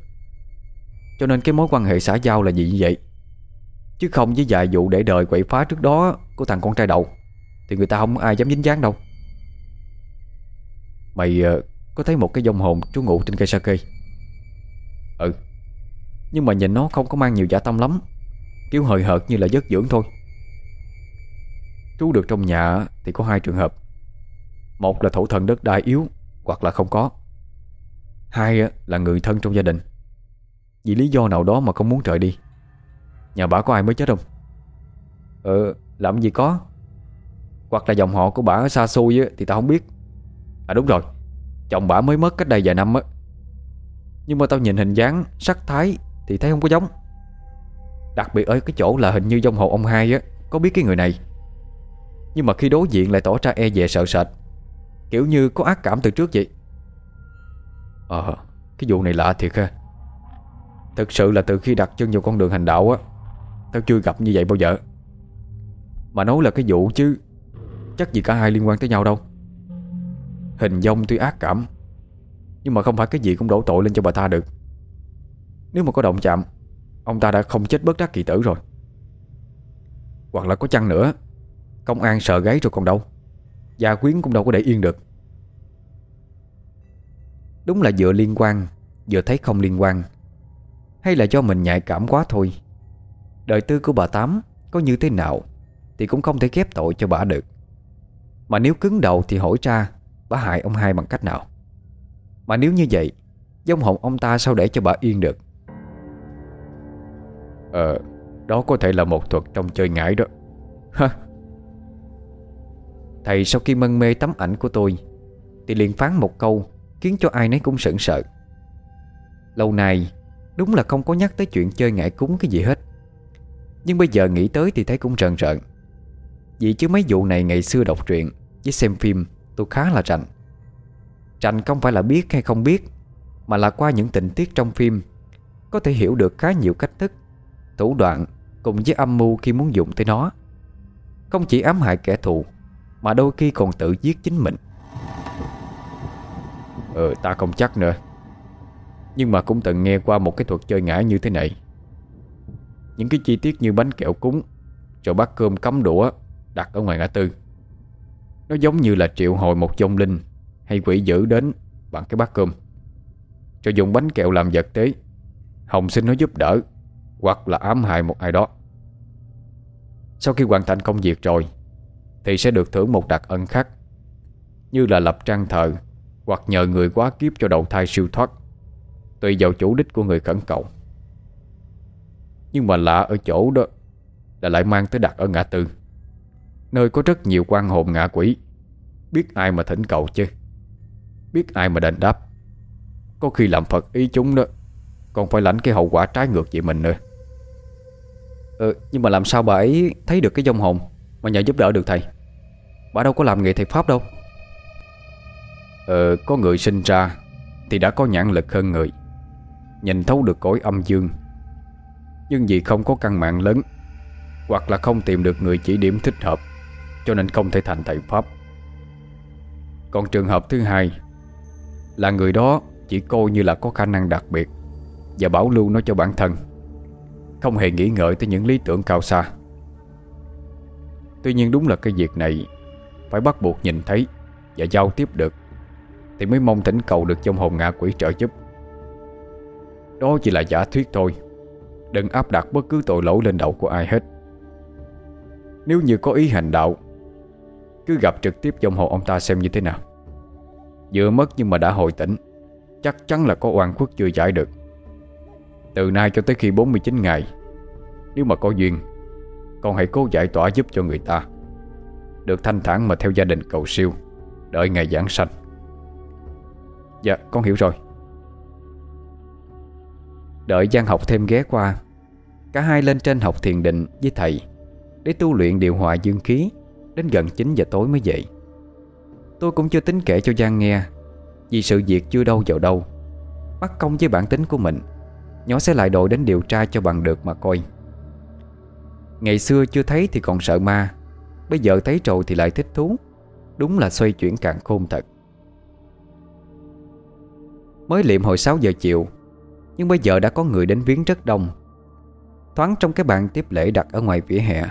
Cho nên cái mối quan hệ xã giao là gì như vậy? Chứ không với vài vụ để đời quậy phá trước đó Của thằng con trai đầu, Thì người ta không ai dám dính dáng đâu. Mày ờ, có thấy một cái dông hồn trú ngụ trên cây sa kê? Ừ. Nhưng mà nhìn nó không có mang nhiều dạ tâm lắm. Kiểu hời hợt như là giấc dưỡng thôi. Trú được trong nhà thì có hai trường hợp. Một là thổ thần đất đai yếu Hoặc là không có. Hai là người thân trong gia đình. Vì lý do nào đó mà không muốn trời đi. Nhà bà có ai mới chết không? Ờ làm gì có. Hoặc là dòng họ của bà ở xa xôi Thì tao không biết. À đúng rồi. Chồng bà mới mất cách đây vài năm á. Nhưng mà tao nhìn hình dáng, Sắc thái thì thấy không có giống. Đặc biệt ở cái chỗ là hình như dòng hộ ông hai á, Có biết cái người này nhưng mà khi đối diện lại tỏ ra e dè sợ sệt, Kiểu như có ác cảm từ trước vậy. Ờ Cái vụ này lạ thiệt ha. Thực sự là từ khi đặt chân vào con đường hành đạo á, Tao chưa gặp như vậy bao giờ. Mà nói là cái vụ chứ, Chắc gì cả hai liên quan tới nhau đâu. Hình dông tuy ác cảm, Nhưng mà không phải cái gì cũng đổ tội lên cho bà ta được. Nếu mà có động chạm, Ông ta đã không chết bất đắc kỳ tử rồi. Hoặc là có chăng nữa Công an sợ gáy rồi còn đâu. Gia quyến cũng đâu có để yên được. Đúng là vừa liên quan, Vừa thấy không liên quan. Hay là do mình nhạy cảm quá thôi. Đời tư của bà Tám Có như thế nào Thì cũng không thể ghép tội cho bà được. Mà nếu cứng đầu thì hỏi ra, Bà hại ông hai bằng cách nào? Mà nếu như vậy Dông hồn ông ta sao để cho bà yên được? Ờ Đó có thể là một thuật trong chơi ngải đó. Ha Thầy sau khi mân mê tấm ảnh của tôi, Thì liền phán một câu Khiến cho ai nấy cũng sững sợ Lâu nay, Đúng là không có nhắc tới chuyện chơi ngại cúng cái gì hết. Nhưng bây giờ nghĩ tới thì thấy cũng rợn rợn. Vì chứ mấy vụ này ngày xưa đọc truyện Với xem phim, tôi khá là rành. Rành không phải là biết hay không biết, Mà là qua những tình tiết trong phim, Có thể hiểu được khá nhiều cách thức, Thủ đoạn Cùng với âm mưu khi muốn dùng tới nó. Không chỉ ám hại kẻ thù mà đôi khi còn tự giết chính mình. Ừ ta không chắc nữa. Nhưng mà cũng từng nghe qua một cái thuật chơi ngã như thế này. Những cái chi tiết như bánh kẹo cúng Rồi bát cơm cắm đũa Đặt ở ngoài ngã tư. Nó giống như là triệu hồi một dông linh Hay quỷ dữ đến bằng cái bát cơm. Rồi dùng bánh kẹo làm vật tế, Hồng xin nó giúp đỡ Hoặc là ám hại một ai đó. Sau khi hoàn thành công việc rồi thì sẽ được thưởng một đặc ân khác Như là lập trang thờ Hoặc nhờ người quá kiếp cho đầu thai siêu thoát Tùy vào chủ đích của người khẩn cầu. Nhưng mà lạ ở chỗ đó Là lại mang tới đặt ở ngã tư Nơi có rất nhiều quan hồn ngạ quỷ. Biết ai mà thỉnh cầu chứ? Biết ai mà đền đáp? Có khi làm Phật ý chúng đó Còn phải lãnh cái hậu quả trái ngược về mình nữa. Ừ, nhưng mà làm sao bà ấy thấy được cái dông hồn? Mà nhờ giúp đỡ được thầy. Bà đâu có làm nghề thầy Pháp đâu. Ờ, có người sinh ra Thì đã có nhãn lực hơn người. Nhìn thấu được cõi âm dương. Nhưng vì không có căn mạng lớn Hoặc là không tìm được người chỉ điểm thích hợp Cho nên không thể thành thầy Pháp. Còn trường hợp thứ hai Là người đó chỉ coi như là có khả năng đặc biệt Và bảo lưu nó cho bản thân Không hề nghĩ ngợi tới những lý tưởng cao xa. Tuy nhiên đúng là cái việc này Phải bắt buộc nhìn thấy Và giao tiếp được Thì mới mong thỉnh cầu được trong hồn ngạ quỷ trợ giúp. Đó chỉ là giả thuyết thôi. Đừng áp đặt bất cứ tội lỗi lên đầu của ai hết. Nếu như có ý hành đạo, Cứ gặp trực tiếp trong hồn ông ta xem như thế nào. Vừa mất nhưng mà đã hồi tỉnh, Chắc chắn là có oan khuất chưa giải được. Từ nay cho tới khi 49 ngày, Nếu mà có duyên con hãy cố giải tỏa giúp cho người ta. Được thanh thản mà theo gia đình cầu siêu, Đợi ngày giảng sanh. Dạ con hiểu rồi. Đợi Giang học thêm ghé qua, Cả hai lên trên học thiền định với thầy Để tu luyện điều hòa dương khí Đến gần 9 giờ tối mới dậy Tôi cũng chưa tính kể cho Giang nghe, Vì sự việc chưa đâu vào đâu. Bắt công với bản tính của mình, Nhỏ sẽ lại đội đến điều tra cho bằng được mà coi. Ngày xưa chưa thấy thì còn sợ ma. Bây giờ thấy rồi thì lại thích thú. Đúng là xoay chuyển càng khôn thật. Mới liệm hồi 6 giờ chiều, Nhưng bây giờ đã có người đến viếng rất đông. Thoáng trong cái bàn tiếp lễ đặt ở ngoài vỉa hè,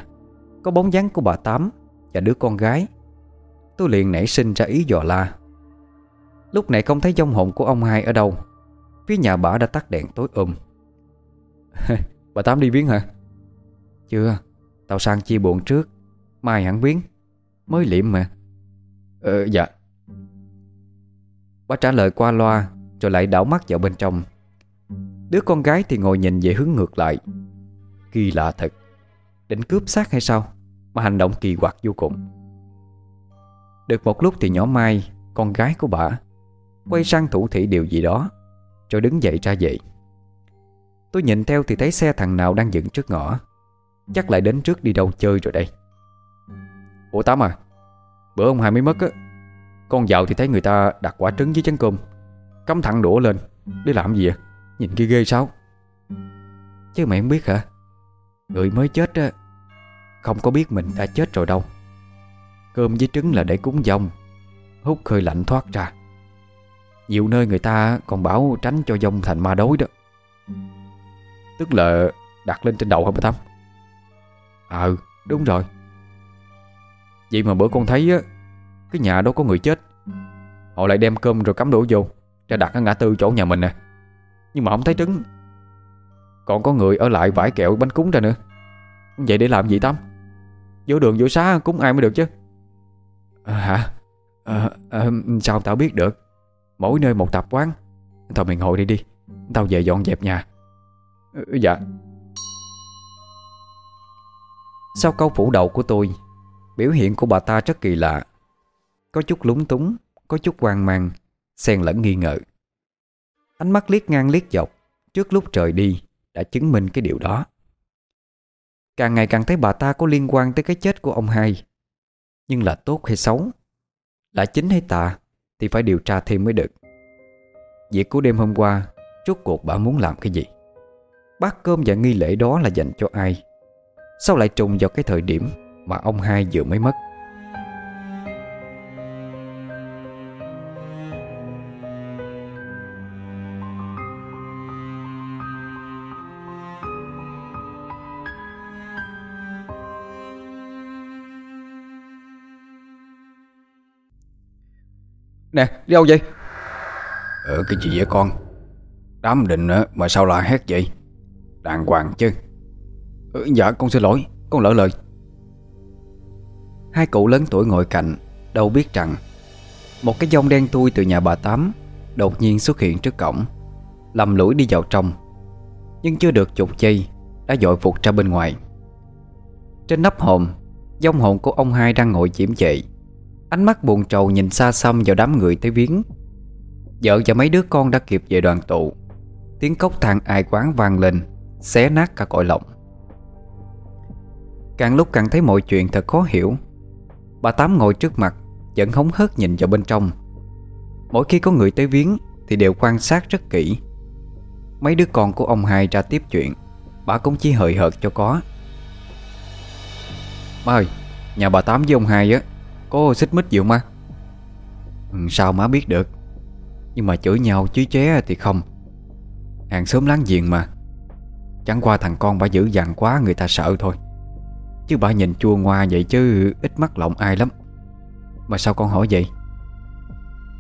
Có bóng dáng của bà Tám Và đứa con gái. Tôi liền nảy sinh ra ý dò la. Lúc này không thấy dông hồn của ông hai ở đâu. Phía nhà bà đã tắt đèn tối ôm um. Bà Tám đi viếng hả? Chưa, Tao sang chia buồn trước. Mai hẳn biến. Mới liệm mà. Ờ dạ. Bà trả lời qua loa, Rồi lại đảo mắt vào bên trong. Đứa con gái thì ngồi nhìn về hướng ngược lại. Kỳ lạ thật. Định cướp xác hay sao? Mà hành động kỳ quặc vô cùng. Được một lúc thì nhỏ Mai, Con gái của bà, Quay sang thủ thị điều gì đó, Rồi đứng dậy ra dậy Tôi nhìn theo thì thấy xe thằng nào đang dựng trước ngõ. Chắc lại đến trước đi đâu chơi rồi đây. Ủa Tám à Bữa ông hai mới mất á, Con dạo thì thấy người ta đặt quả trứng với chén cơm. Cắm thẳng đũa lên, Để làm gì vậy? Nhìn kia ghê sao? Chứ mày không biết hả? Người mới chết á, Không có biết mình đã chết rồi đâu. Cơm với trứng là để cúng dông Hút hơi lạnh thoát ra. Nhiều nơi người ta còn bảo tránh cho dông thành ma đối đó. Tức là đặt lên trên đầu hả bà Tâm Ờ đúng rồi. Vậy mà bữa con thấy á Cái nhà đó có người chết. Họ lại đem cơm rồi cắm đổ vô Ra đặt ở ngã tư chỗ nhà mình nè. Nhưng mà không thấy trứng. Còn có người ở lại vải kẹo bánh cúng ra nữa. Vậy để làm gì Tâm? Vô đường vô xá cúng ai mới được chứ? À, Hả? À, à, Sao tao biết được? Mỗi nơi một tập quán. Thôi mình ngồi đi đi Tao về dọn dẹp nhà. Dạ. Sau câu phủ đầu của tôi, Biểu hiện của bà ta rất kỳ lạ. Có chút lúng túng, Có chút hoang mang, Xen lẫn nghi ngờ. Ánh mắt liếc ngang liếc dọc, Trước lúc trời đi, Đã chứng minh cái điều đó. Càng ngày càng thấy bà ta có liên quan tới cái chết của ông hai. Nhưng là tốt hay xấu? Là chính hay tà? Thì phải điều tra thêm mới được. Việc của đêm hôm qua, Rốt cuộc bà muốn làm cái gì? Bát cơm và nghi lễ đó là dành cho ai? Sao lại trùng vào cái thời điểm Mà ông hai vừa mới mất? Nè đi đâu vậy? Ở cái gì vậy con? Đám định mà sao lại hét vậy? Đàng hoàng chứ ừ, Dạ con xin lỗi Con lỡ lời. Hai cụ lớn tuổi ngồi cạnh Đâu biết rằng Một cái dông đen tui từ nhà bà Tám Đột nhiên xuất hiện trước cổng Lầm lũi đi vào trong Nhưng chưa được chục giây Đã dội vụt ra bên ngoài. Trên nắp hồn Dông hồn của ông hai đang ngồi chiếm dậy. Ánh mắt buồn trầu nhìn xa xăm vào đám người tới viếng. Vợ và mấy đứa con đã kịp về đoàn tụ. Tiếng cốc than ai quán vang lên Xé nát cả cõi lòng. Càng lúc càng thấy mọi chuyện thật khó hiểu. Bà Tám ngồi trước mặt Vẫn hống hớt nhìn vào bên trong. Mỗi khi có người tới viếng Thì đều quan sát rất kỹ. Mấy đứa con của ông hai ra tiếp chuyện Bà cũng chỉ hời hợt cho có. Má ơi Nhà bà Tám với ông hai á Có xích mít gì không má? Ừ, Sao má biết được? Nhưng mà chửi nhau chứ ché thì không. Hàng xóm láng giềng mà. Chẳng qua thằng con bà dữ dằn quá người ta sợ thôi. Chứ bà nhìn chua ngoa vậy chứ, ít mắc lòng ai lắm. Mà sao con hỏi vậy?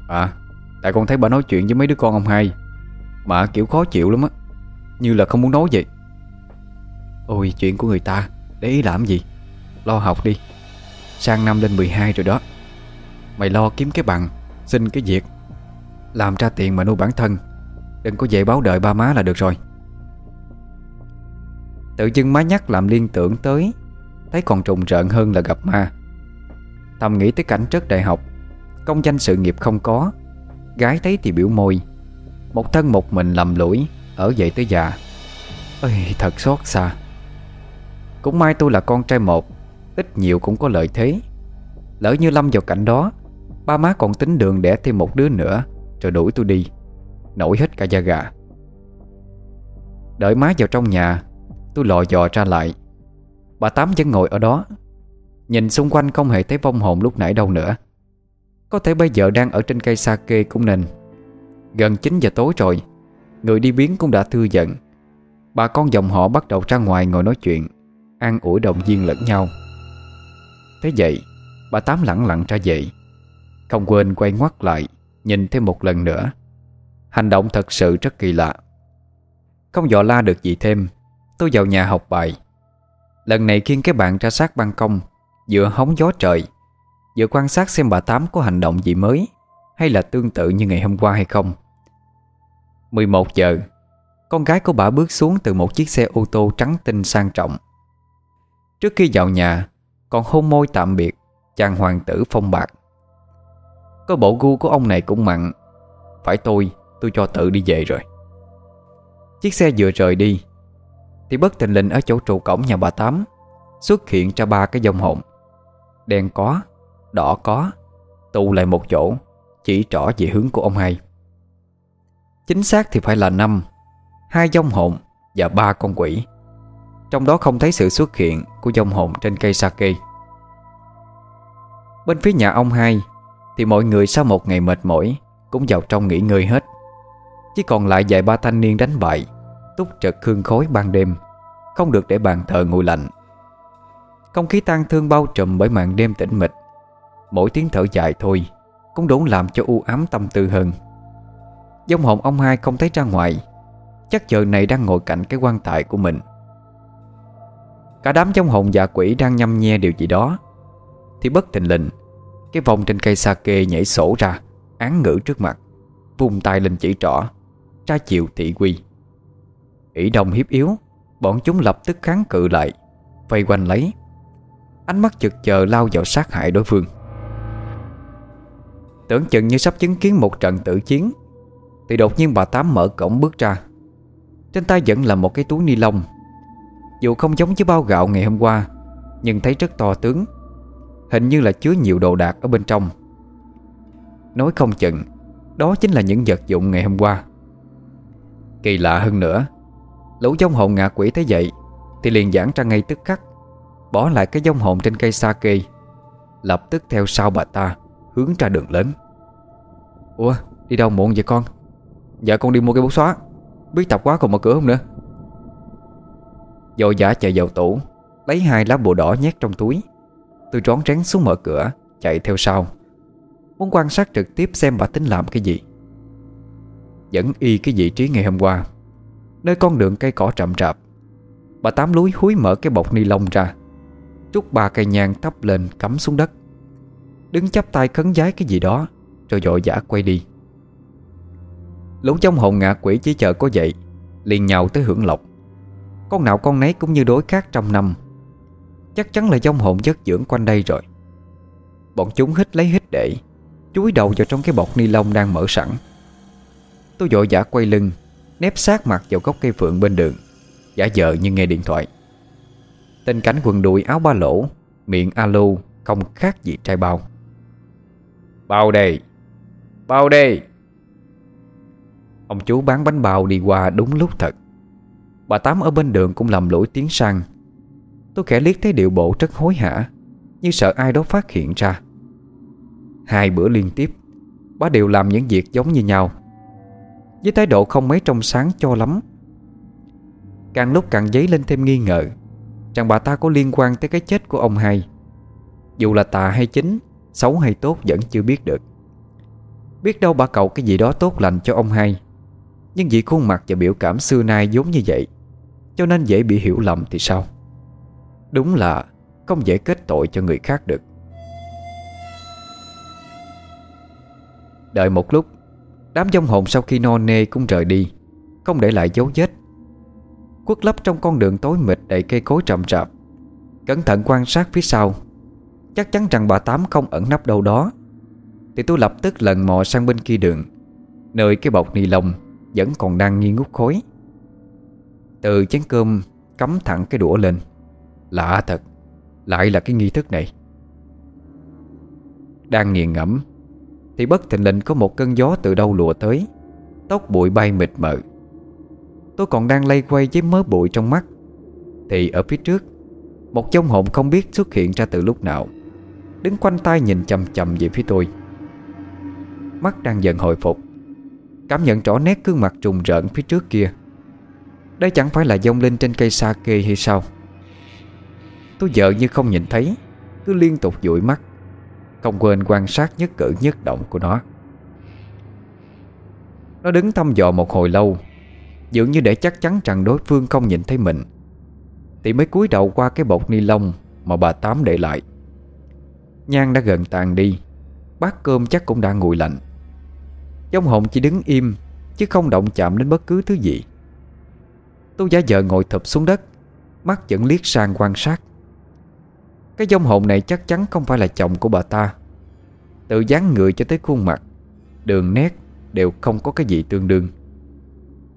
À Tại con thấy bà nói chuyện với mấy đứa con ông hai. Mà kiểu khó chịu lắm á, Như là không muốn nói vậy. Ôi, chuyện của người ta, Để ý làm gì? Lo học đi. Sang năm lên 12 rồi đó. Mày lo kiếm cái bằng, Xin cái việc. Làm ra tiền mà nuôi bản thân. Đừng có về báo đợi ba má là được rồi. Tự dưng má nhắc làm liên tưởng tới Thấy còn trùng rợn hơn là gặp ma. Thầm nghĩ tới cảnh trước đại học, Công danh sự nghiệp không có, Gái thấy thì biểu môi. Một thân một mình lầm lũi, Ở dậy tới già. Ơi thật xót xa. Cũng may tôi là con trai một, Ít nhiều cũng có lợi thế. Lỡ như lâm vào cảnh đó, Ba má còn tính đường đẻ thêm một đứa nữa, Rồi đuổi tôi đi. Nổi hết cả da gà. Đợi má vào trong nhà, Tôi lò dò ra lại. Bà Tám vẫn ngồi ở đó, Nhìn xung quanh không hề thấy vong hồn lúc nãy đâu nữa. Có thể bây giờ đang ở trên cây sake cũng nên. Gần 9 giờ tối rồi, Người đi biến cũng đã thư giận Bà con dòng họ bắt đầu ra ngoài ngồi nói chuyện, An ủi động viên lẫn nhau. Thế vậy, Bà Tám lặng lặng ra dậy Không quên quay ngoắt lại, Nhìn thêm một lần nữa. Hành động thật sự rất kỳ lạ. Không dò la được gì thêm, Tôi vào nhà học bài. Lần này khiêng cái bạn ra sát ban công dựa hóng gió trời. Vừa quan sát xem bà Tám có hành động gì mới, Hay là tương tự như ngày hôm qua hay không. 11 giờ, Con gái của bà bước xuống từ một chiếc xe ô tô trắng tinh sang trọng. Trước khi vào nhà, Còn hôn môi tạm biệt, Chàng hoàng tử phong bạc. Có bộ gu của ông này cũng mặn. Phải tôi Tôi cho tự đi về rồi. Chiếc xe vừa rời đi thì bất tình lình ở chỗ trụ cổng nhà bà Tám Xuất hiện ra ba cái dòng hồn Đen có, Đỏ có, Tụ lại một chỗ, Chỉ trỏ về hướng của ông hai. Chính xác thì phải là năm, Hai dòng hồn Và ba con quỷ. Trong đó không thấy sự xuất hiện Của dòng hồn trên cây sake Bên phía nhà ông hai Thì mọi người sau một ngày mệt mỏi Cũng vào trong nghỉ ngơi hết. Chỉ còn lại vài ba thanh niên đánh bại Túc trực hương khói ban đêm, Không được để bàn thờ nguội lạnh Không khí tang thương bao trùm bởi màn đêm tĩnh mịch. Mỗi tiếng thở dài thôi, Cũng đủ làm cho u ám tâm tư hơn. Dông hồn ông hai không thấy ra ngoài, Chắc giờ này đang ngồi cạnh cái quan tài của mình. Cả đám trong hồn dạ quỷ đang nhâm nhe điều gì đó, Thì bất tình lình, Cái vòng trên cây sake nhảy sổ ra, Án ngữ trước mặt Vùng tay lên chỉ trỏ tra chiều thị quy ỷ đông hiếp yếu, Bọn chúng lập tức kháng cự lại, Vây quanh lấy. Ánh mắt chực chờ lao vào sát hại đối phương. Tưởng chừng như sắp chứng kiến một trận tử chiến, Thì đột nhiên bà Tám mở cổng bước ra. Trên tay vẫn là một cái túi ni lông. Dù không giống với bao gạo ngày hôm qua, Nhưng thấy rất to tướng, Hình như là chứa nhiều đồ đạc ở bên trong. Nói không chừng, Đó chính là những vật dụng ngày hôm qua. Kỳ lạ hơn nữa Lũ dông hồn ngạ quỷ thấy vậy, Thì liền giảng ra ngay tức khắc, Bỏ lại cái dông hồn trên cây sake Lập tức theo sau bà ta, Hướng ra đường lớn. Ủa, đi đâu muộn vậy con? Dạ con đi mua cái bút xóa, Biết tập quá còn mở cửa không nữa? Dội giả chạy vào tủ, Lấy hai lá bùa đỏ nhét trong túi. Tôi trón rén xuống mở cửa, Chạy theo sau. Muốn quan sát trực tiếp xem bà tính làm cái gì. Vẫn y cái vị trí ngày hôm qua. Nơi con đường cây cỏ rậm rạp. Bà Tám lúi húi mở cái bọc ni lông ra Chút ba cây nhang thắp lên cắm xuống đất. Đứng chắp tay khấn giái cái gì đó, Rồi dội dã quay đi. Lũ trong hồn ngạ quỷ chỉ chờ có vậy, Liền nhào tới hưởng lộc. Con nào con nấy cũng như đối khác trong năm. Chắc chắn là dông hồn chất dưỡng quanh đây rồi. Bọn chúng hít lấy hít để, Chúi đầu vào trong cái bọc ni lông đang mở sẵn. Tôi vội vã quay lưng Nép sát mặt vào gốc cây phượng bên đường. Giả vờ như nghe điện thoại. Tên cánh quần đùi áo ba lỗ, Miệng alo, không khác gì trai bao. Bao đây? Bao đây? Ông chú bán bánh bao đi qua đúng lúc thật. Bà Tám ở bên đường cũng lầm lỗi tiếng sang. Tôi khẽ liếc thấy điệu bộ rất hối hả, Như sợ ai đó phát hiện ra. Hai bữa liên tiếp Bà đều làm những việc giống như nhau. Với thái độ không mấy trong sáng cho lắm. Càng lúc càng dấy lên thêm nghi ngờ Rằng bà ta có liên quan tới cái chết của ông hai. Dù là tà hay chính, Xấu hay tốt vẫn chưa biết được. Biết đâu bà cậu cái gì đó tốt lành cho ông hai. Nhưng vì khuôn mặt và biểu cảm xưa nay vốn như vậy, Cho nên dễ bị hiểu lầm thì sao? Đúng là không dễ kết tội cho người khác được. Đợi một lúc Đám dông hồn sau khi no nê cũng rời đi, Không để lại dấu vết. Quất lấp trong con đường tối mịt đầy cây cối rậm rạp. Cẩn thận quan sát phía sau, Chắc chắn rằng bà Tám không ẩn nấp đâu đó. Thì tôi lập tức lần mò sang bên kia đường, Nơi cái bọc ni lông Vẫn còn đang nghi ngút khối. Từ chén cơm Cắm thẳng cái đũa lên. Lạ thật, Lại là cái nghi thức này. Đang nghiền ngẫm thì bất thình lình có một cơn gió từ đâu lùa tới. Tóc bụi bay mịt mờ. Tôi còn đang lây quay với mớ bụi trong mắt. Thì ở phía trước, Một trong hồn không biết xuất hiện ra từ lúc nào, Đứng quanh tay nhìn chầm chầm về phía tôi. Mắt đang dần hồi phục, Cảm nhận rõ nét gương mặt trùng rợn phía trước kia. Đây chẳng phải là dông linh trên cây sa kê hay sao? Tôi vợ như không nhìn thấy, Cứ liên tục dụi mắt. Không quên quan sát nhất cử nhất động của nó. Nó đứng thăm dò một hồi lâu, Dường như để chắc chắn rằng đối phương không nhìn thấy mình. Thì mới cúi đầu qua cái bột ni lông Mà bà Tám để lại. Nhan đã gần tàn đi, Bát cơm chắc cũng đã nguội lạnh. Giống hồn chỉ đứng im, Chứ không động chạm đến bất cứ thứ gì. Tôi giả vờ ngồi thụp xuống đất, Mắt vẫn liếc sang quan sát. Cái dông hồn này chắc chắn không phải là chồng của bà ta. Từ dáng người cho tới khuôn mặt Đường nét đều không có cái gì tương đương.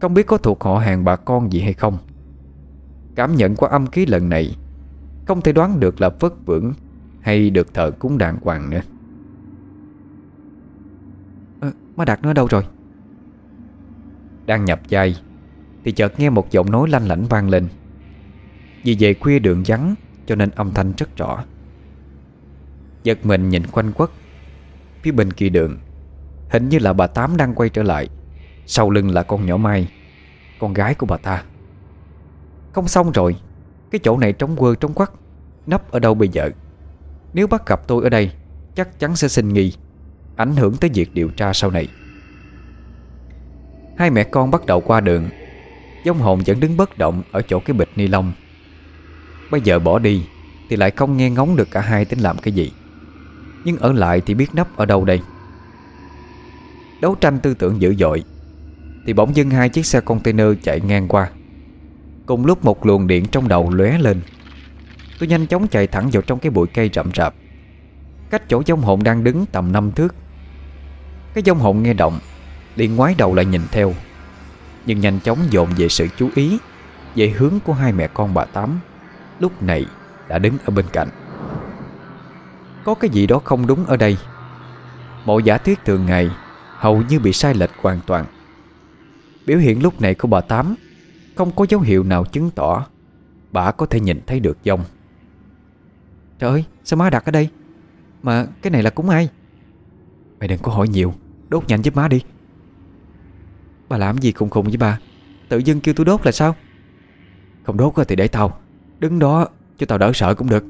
Không biết có thuộc họ hàng bà con gì hay không. Cảm nhận qua âm khí lần này Không thể đoán được là vất vưởng Hay được thờ cúng đàng hoàng nữa. À, Má Đạt nó đâu rồi? Đang nhập vai Thì chợt nghe một giọng nói lanh lảnh vang lên. Vì về khuya đường vắng cho nên âm thanh rất rõ. Giật mình nhìn quanh quất. Phía bên kia đường, Hình như là bà Tám đang quay trở lại. Sau lưng là con nhỏ Mai, Con gái của bà ta. Không xong rồi, Cái chỗ này trống quơ trống quắc, Nấp ở đâu bây giờ? Nếu bắt gặp tôi ở đây, Chắc chắn sẽ sinh nghi, Ảnh hưởng tới việc điều tra sau này. Hai mẹ con bắt đầu qua đường Dông hồn vẫn đứng bất động Ở chỗ cái bịch ni lông. Bây giờ bỏ đi Thì lại không nghe ngóng được cả hai tính làm cái gì. Nhưng ở lại thì biết nấp ở đâu đây? Đấu tranh tư tưởng dữ dội, Thì bỗng dưng hai chiếc xe container chạy ngang qua. Cùng lúc một luồng điện trong đầu lóe lên. Tôi nhanh chóng chạy thẳng vào trong cái bụi cây rậm rạp. Cách chỗ dông hồn đang đứng tầm 5 thước. Cái dông hồn nghe động liền ngoái đầu lại nhìn theo. Nhưng nhanh chóng dồn về sự chú ý, Về hướng của hai mẹ con bà Tám. Lúc này đã đứng ở bên cạnh. Có cái gì đó không đúng ở đây? Mọi giả thuyết thường ngày Hầu như bị sai lệch hoàn toàn. Biểu hiện lúc này của bà Tám Không có dấu hiệu nào chứng tỏ Bà có thể nhìn thấy được dông Trời ơi, sao má đặt ở đây? Mà cái này là cúng ai? Mày đừng có hỏi nhiều, Đốt nhanh giúp má đi. Bà làm gì khùng khùng với bà? Tự dưng kêu tôi đốt là sao? Không đốt thì để tao. Đứng đó cho tao đỡ sợ cũng được.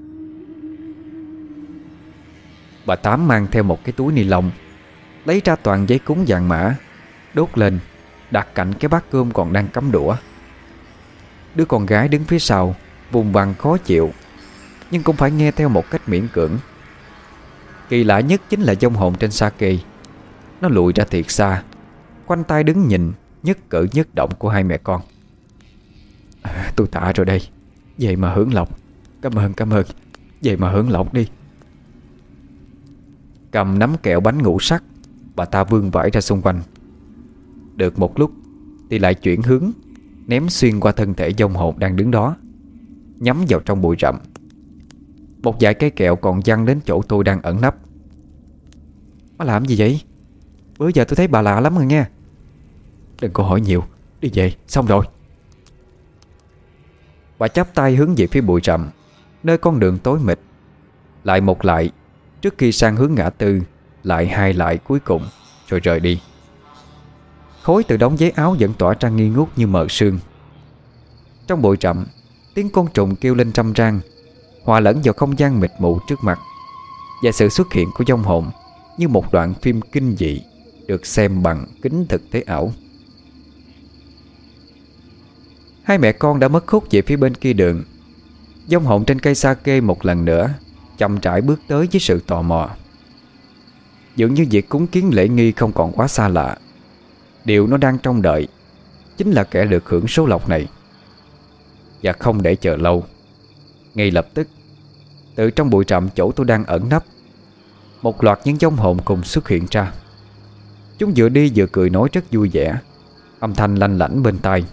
Bà Tám mang theo một cái túi ni lông Lấy ra toàn giấy cúng vàng mã Đốt lên Đặt cạnh cái bát cơm còn đang cắm đũa. Đứa con gái đứng phía sau Vùng vằng khó chịu Nhưng cũng phải nghe theo một cách miễn cưỡng. Kỳ lạ nhất chính là dông hồn trên Sake. Nó lùi ra thiệt xa Quanh tay đứng nhìn Nhất cử nhất động của hai mẹ con. À, Tôi tạ rồi đây. Vậy mà hưởng lộc. Cảm ơn cảm ơn. Vậy mà hưởng lộc đi. Cầm nắm kẹo bánh ngũ sắc, Bà ta vương vãi ra xung quanh. Được một lúc, Thì lại chuyển hướng, Ném xuyên qua thân thể dông hồn đang đứng đó, Nhắm vào trong bụi rậm. Một vài cây kẹo còn văng đến chỗ tôi đang ẩn nấp. Má làm gì vậy? Bữa giờ tôi thấy bà lạ lắm rồi nha Đừng có hỏi nhiều. Đi về, xong rồi. Bà chắp tay hướng về phía bụi rậm, Nơi con đường tối mịt. Lại một lại, Trước khi sang hướng ngã tư, Lại hai lại cuối cùng, Rồi rời đi. Khối từ đống giấy áo vẫn tỏa ra nghi ngút như mờ sương. Trong bụi rậm, Tiếng con trùng kêu lên trăm rang, Hòa lẫn vào không gian mịt mù trước mặt, Và sự xuất hiện của dông hồn Như một đoạn phim kinh dị Được xem bằng kính thực tế ảo. Hai mẹ con đã mất khúc về phía bên kia đường. Dông hồn trên cây sa kê một lần nữa, Chậm trải bước tới với sự tò mò. Dường như việc cúng kiến lễ nghi không còn quá xa lạ. Điều nó đang trông đợi Chính là kẻ được hưởng số lộc này. Và không để chờ lâu, Ngay lập tức, Từ trong bụi trầm chỗ tôi đang ẩn nấp, Một loạt những dông hồn cùng xuất hiện ra. Chúng vừa đi vừa cười nói rất vui vẻ, Âm thanh lanh lảnh bên tai.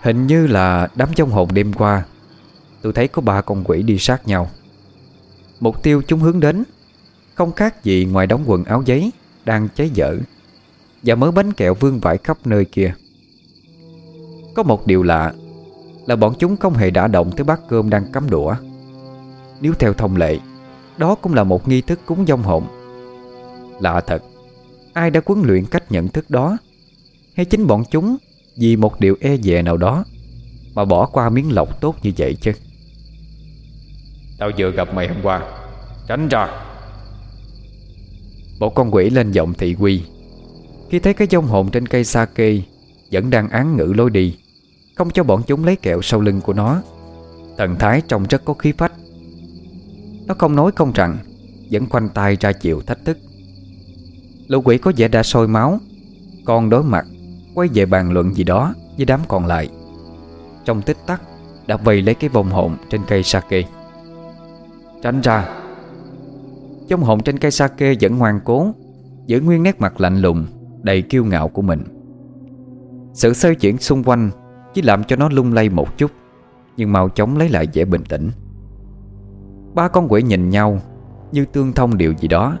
Hình như là đám trong hồn đêm qua. Tôi thấy có ba con quỷ đi sát nhau. Mục tiêu chúng hướng đến. Không khác gì ngoài đóng quần áo giấy Đang cháy dở Và mớ bánh kẹo vương vãi khắp nơi kia. Có một điều lạ Là bọn chúng không hề đả động tới bát cơm đang cắm đũa. Nếu theo thông lệ, Đó cũng là một nghi thức cúng dông hồn. Lạ thật, Ai đã huấn luyện cách nhận thức đó? Hay chính bọn chúng vì một điều e dè nào đó Mà bỏ qua miếng lọc tốt như vậy chứ. Tao vừa gặp mày hôm qua Tránh ra. Một con quỷ lên giọng thị quy. Khi thấy cái dông hồn trên cây sake Vẫn đang án ngữ lối đi Không cho bọn chúng lấy kẹo sau lưng của nó. Thần thái trông rất có khí phách. Nó không nói không rằng Vẫn khoanh tay ra chịu thách thức. Lũ quỷ có vẻ đã sôi máu Còn đối mặt Quay về bàn luận gì đó Với đám còn lại. Trong tích tắc, Đã vây lấy cái vòng hồn trên cây sake. Tránh ra. Trong hồn trên cây sake vẫn ngoan cố, Giữ nguyên nét mặt lạnh lùng, Đầy kiêu ngạo của mình. Sự xoay chuyển xung quanh Chỉ làm cho nó lung lay một chút, Nhưng mau chóng lấy lại vẻ bình tĩnh. Ba con quỷ nhìn nhau Như tương thông điều gì đó,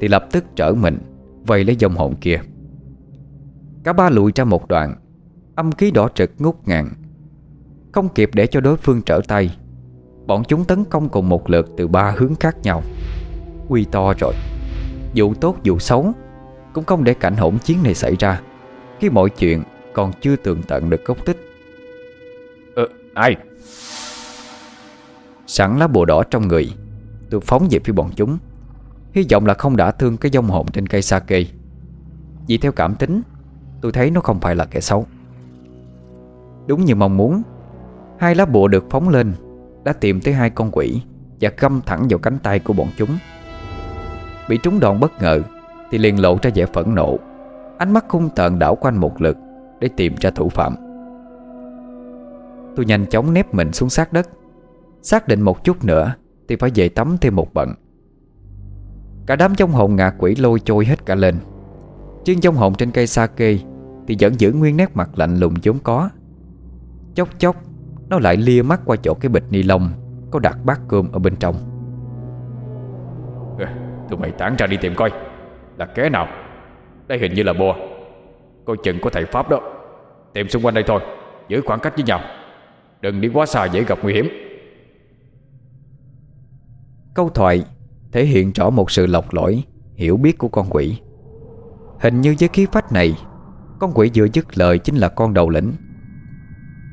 Thì lập tức trở mình, Vây lấy dòng hồn kia. Cả ba lùi ra một đoạn. Âm khí đỏ trực ngút ngàn. Không kịp để cho đối phương trở tay Bọn chúng tấn công cùng một lượt từ ba hướng khác nhau. Quy to rồi. Dù tốt dù xấu Cũng không để cảnh hỗn chiến này xảy ra Khi mọi chuyện còn chưa tường tận được gốc tích. Ờ, ai? Sẵn lá bùa đỏ trong người Tôi phóng về phía bọn chúng. Hy vọng là không đã thương cái dông hồn trên cây sake. Vì theo cảm tính Tôi thấy nó không phải là kẻ xấu. Đúng như mong muốn, Hai lá bùa được phóng lên Đã tìm tới hai con quỷ Và găm thẳng vào cánh tay của bọn chúng. Bị trúng đòn bất ngờ Thì liền lộ ra vẻ phẫn nộ, Ánh mắt hung tợn đảo quanh một lượt Để tìm ra thủ phạm. Tôi nhanh chóng nép mình xuống sát đất. Xác định một chút nữa Thì phải về tắm thêm một bận. Cả đám trong hồn ngạ quỷ lôi trôi hết cả lên. Chuyên trong hồn trên cây sa kê thì vẫn giữ nguyên nét mặt lạnh lùng vốn có. Chốc chốc Nó lại lia mắt qua chỗ cái bịch ni lông Có đặt bát cơm ở bên trong. Tụi mày tán ra đi tìm coi Là kế nào? Đây hình như là bùa Coi chừng có thầy Pháp đó. Tìm xung quanh đây thôi Giữ khoảng cách với nhau. Đừng đi quá xa dễ gặp nguy hiểm. Câu thoại thể hiện rõ một sự lọc lõi Hiểu biết của con quỷ. Hình như với khí phách này Con quỷ vừa dứt lời chính là con đầu lĩnh.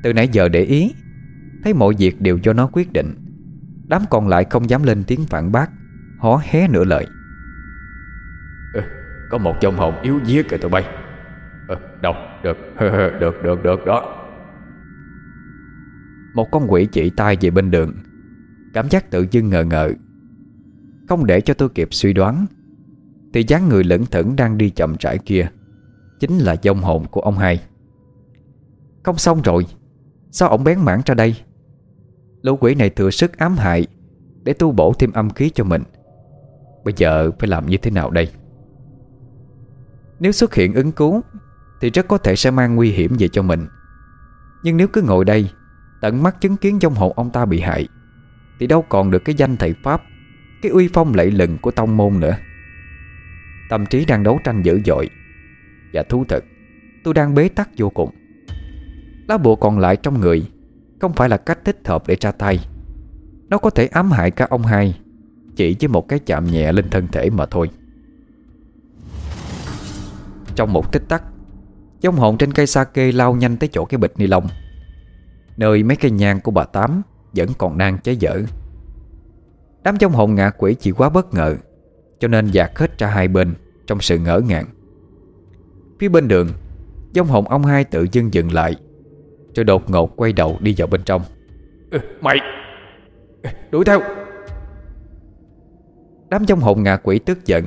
Từ nãy giờ để ý Thấy mọi việc đều do nó quyết định. Đám còn lại không dám lên tiếng phản bác Hó hé nửa lời. Ừ, Có một dòng hồn yếu día kìa tụi bay. Ừ, Đâu được Được được được đó. Một con quỷ chỉ tay về bên đường. Cảm giác tự dưng ngờ ngợ. Không để cho tôi kịp suy đoán Thì dáng người lững thững đang đi chậm rãi kia Chính là dông hồn của ông hai. Không xong rồi, Sao ông bén mảng ra đây? Lũ quỷ này thừa sức ám hại Để tu bổ thêm âm khí cho mình. Bây giờ phải làm như thế nào đây? Nếu xuất hiện ứng cứu, Thì rất có thể sẽ mang nguy hiểm về cho mình. Nhưng nếu cứ ngồi đây, Tận mắt chứng kiến trong hồn ông ta bị hại, Thì đâu còn được cái danh thầy Pháp, Cái uy phong lẫy lừng của tông môn nữa. Tâm trí đang đấu tranh dữ dội. Và thú thật, Tôi đang bế tắc vô cùng. Lá bùa còn lại trong người Không phải là cách thích hợp để ra tay. Nó có thể ám hại cả ông hai, Chỉ với một cái chạm nhẹ lên thân thể mà thôi. Trong một tích tắc Dông hồn trên cây sake lao nhanh tới chỗ cái bịch ni lông, Nơi mấy cây nhang của bà Tám Vẫn còn đang cháy dở. Đám dông hồn ngạ quỷ chỉ quá bất ngờ, Cho nên dạt hết ra hai bên Trong sự ngỡ ngàng. Phía bên đường. Dông hồn ông hai tự dưng dừng lại Rồi đột ngột quay đầu đi vào bên trong. Ừ, Mày! Đuổi theo! Đám dông hồn ngạ quỷ tức giận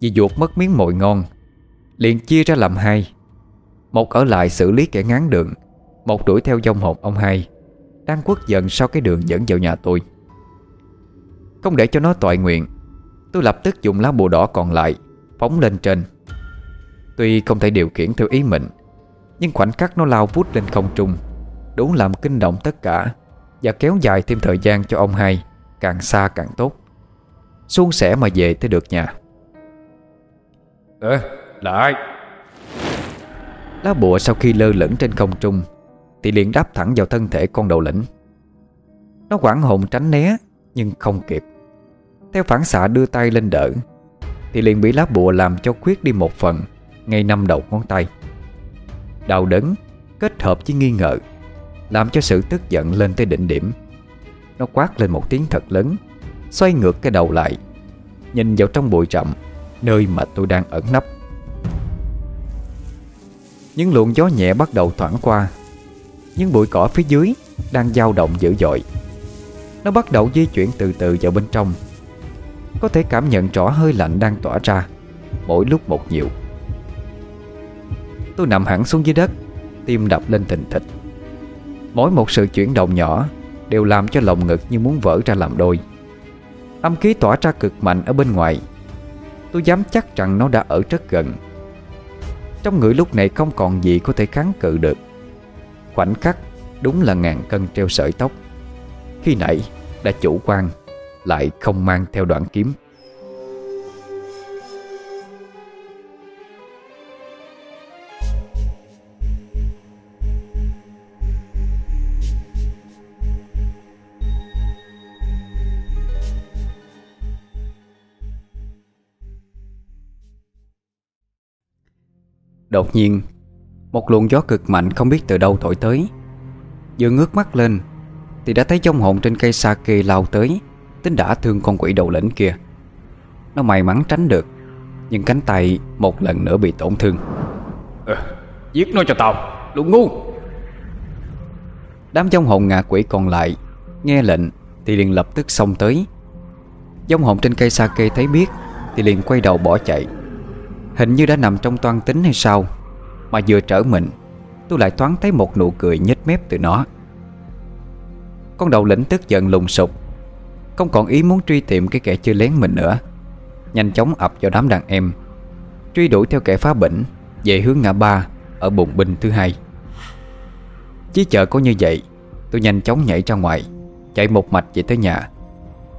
Vì ruột mất miếng mồi ngon Liền chia ra làm hai. Một ở lại xử lý kẻ ngán đường Một đuổi theo dông hồn ông hai. Đang quất giận sau cái đường dẫn vào nhà tôi. Không để cho nó toại nguyện Tôi lập tức dùng lá bùa đỏ còn lại Phóng lên trên Tuy không thể điều khiển theo ý mình Nhưng khoảnh khắc nó lao vút lên không trung Đủ làm kinh động tất cả Và kéo dài thêm thời gian cho ông hai Càng xa càng tốt. Xuân sẻ mà về tới được nhà. Ờ, là ai? Lá bùa sau khi lơ lửng trên không trung Thì liền đáp thẳng vào thân thể con đầu lĩnh. Nó quảng hồn tránh né Nhưng không kịp. Theo phản xạ đưa tay lên đỡ Thì liền bị lá bùa làm cho khuyết đi một phần ngay năm đầu ngón tay. Đau đớn Kết hợp với nghi ngờ, Làm cho sự tức giận lên tới đỉnh điểm. Nó quát lên một tiếng thật lớn, Xoay ngược cái đầu lại, Nhìn vào trong bụi rậm Nơi mà tôi đang ẩn nấp. Những luồng gió nhẹ bắt đầu thoảng qua, Những bụi cỏ phía dưới Đang dao động dữ dội. Nó bắt đầu di chuyển từ từ vào bên trong, Có thể cảm nhận rõ hơi lạnh đang tỏa ra Mỗi lúc một nhiều. Tôi nằm hẳn xuống dưới đất, Tim đập lên thình thịch. Mỗi một sự chuyển động nhỏ Đều làm cho lồng ngực như muốn vỡ ra làm đôi. Âm khí tỏa ra cực mạnh ở bên ngoài. Tôi dám chắc rằng nó đã ở rất gần. Trong người lúc này không còn gì có thể kháng cự được. Khoảnh khắc, đúng là ngàn cân treo sợi tóc. Khi nãy, đã chủ quan, Lại không mang theo đoạn kiếm. Đột nhiên Một luồng gió cực mạnh không biết từ đâu thổi tới. Vừa ngước mắt lên Thì đã thấy trong hồn trên cây sake lao tới Tính đã thương con quỷ đầu lĩnh kia. Nó may mắn tránh được Nhưng cánh tay một lần nữa bị tổn thương. Ừ, Giết nó cho tao Lũ ngu. Đám dông hồn ngạ quỷ còn lại Nghe lệnh thì liền lập tức xông tới. Dông hồn trên cây sake thấy biết Thì liền quay đầu bỏ chạy Hình như đã nằm trong toan tính hay sao? Mà vừa trở mình, Tôi lại thoáng thấy một nụ cười nhếch mép từ nó. Con đầu lĩnh tức giận lùng sục. Không còn ý muốn truy tìm cái kẻ chưa lén mình nữa. Nhanh chóng ập vào đám đàn em. Truy đuổi theo kẻ phá bỉnh Về hướng ngã ba, Ở bụng binh thứ hai. Chỉ chợ có như vậy, Tôi nhanh chóng nhảy ra ngoài, Chạy một mạch về tới nhà.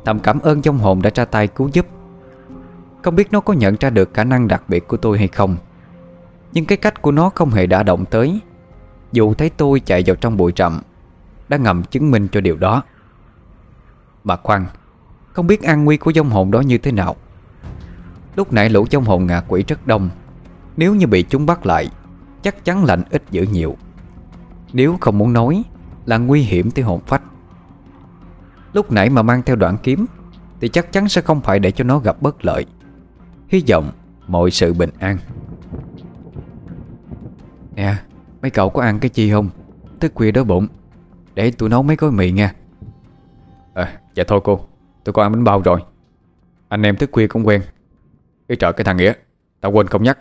Thầm cảm ơn trong hồn đã ra tay cứu giúp không biết nó có nhận ra được khả năng đặc biệt của tôi hay không. Nhưng cái cách của nó không hề đã động tới. Dù thấy tôi chạy vào trong bụi rậm, Đã ngầm chứng minh cho điều đó. Mà khoan, Không biết an nguy của dông hồn đó như thế nào? Lúc nãy lũ dông hồn ngạ quỷ rất đông. Nếu như bị chúng bắt lại, Chắc chắn lạnh ít dữ nhiều. Nếu không muốn nói, Là nguy hiểm tới hồn phách. Lúc nãy mà mang theo đoạn kiếm, Thì chắc chắn sẽ không phải để cho nó gặp bất lợi. Hy vọng mọi sự bình an. Nè Mấy cậu có ăn cái chi không? Thức khuya đói bụng. Để tôi nấu mấy gói mì nha. À dạ thôi cô. Tôi có ăn bánh bao rồi. Anh em thức khuya cũng quen. Cái trợ cái thằng Nghĩa Tao quên không nhắc.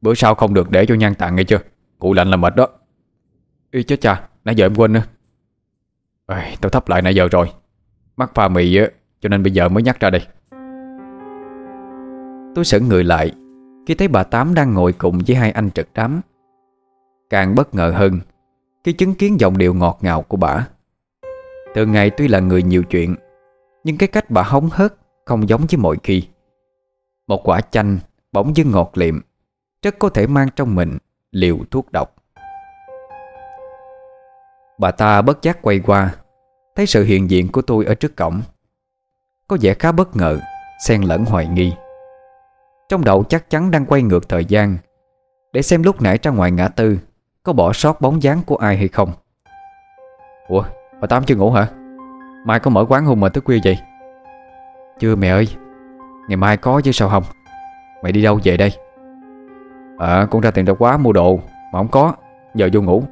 Bữa sau không được để cho nhan tặng nghe chưa? Cụ lạnh là mệt đó. Ý chết cha Nãy giờ em quên nữa. À, Tao thấp lại nãy giờ rồi. Mắc pha mì á Cho nên bây giờ mới nhắc ra đây. Tôi sững người lại, Khi thấy bà Tám đang ngồi cùng với hai anh trực đám. Càng bất ngờ hơn, Khi chứng kiến giọng điệu ngọt ngào của bà. Từ ngày tuy là người nhiều chuyện, Nhưng cái cách bà hóng hớt Không giống với mọi khi. Một quả chanh bỗng dưng ngọt liệm, Rất có thể mang trong mình Liều thuốc độc. Bà ta bất giác quay qua, Thấy sự hiện diện của tôi ở trước cổng. Có vẻ khá bất ngờ, Xen lẫn hoài nghi. Trong đầu chắc chắn đang quay ngược thời gian. Để xem lúc nãy ra ngoài ngã tư Có bỏ sót bóng dáng của ai hay không. Ủa bà Tám chưa ngủ hả? Mai có mở quán không mà thức khuya vậy? Chưa mẹ ơi Ngày mai có chứ sao không? Mày đi đâu về đây? À con ra tiền ra quá mua đồ Mà không có Giờ vô ngủ.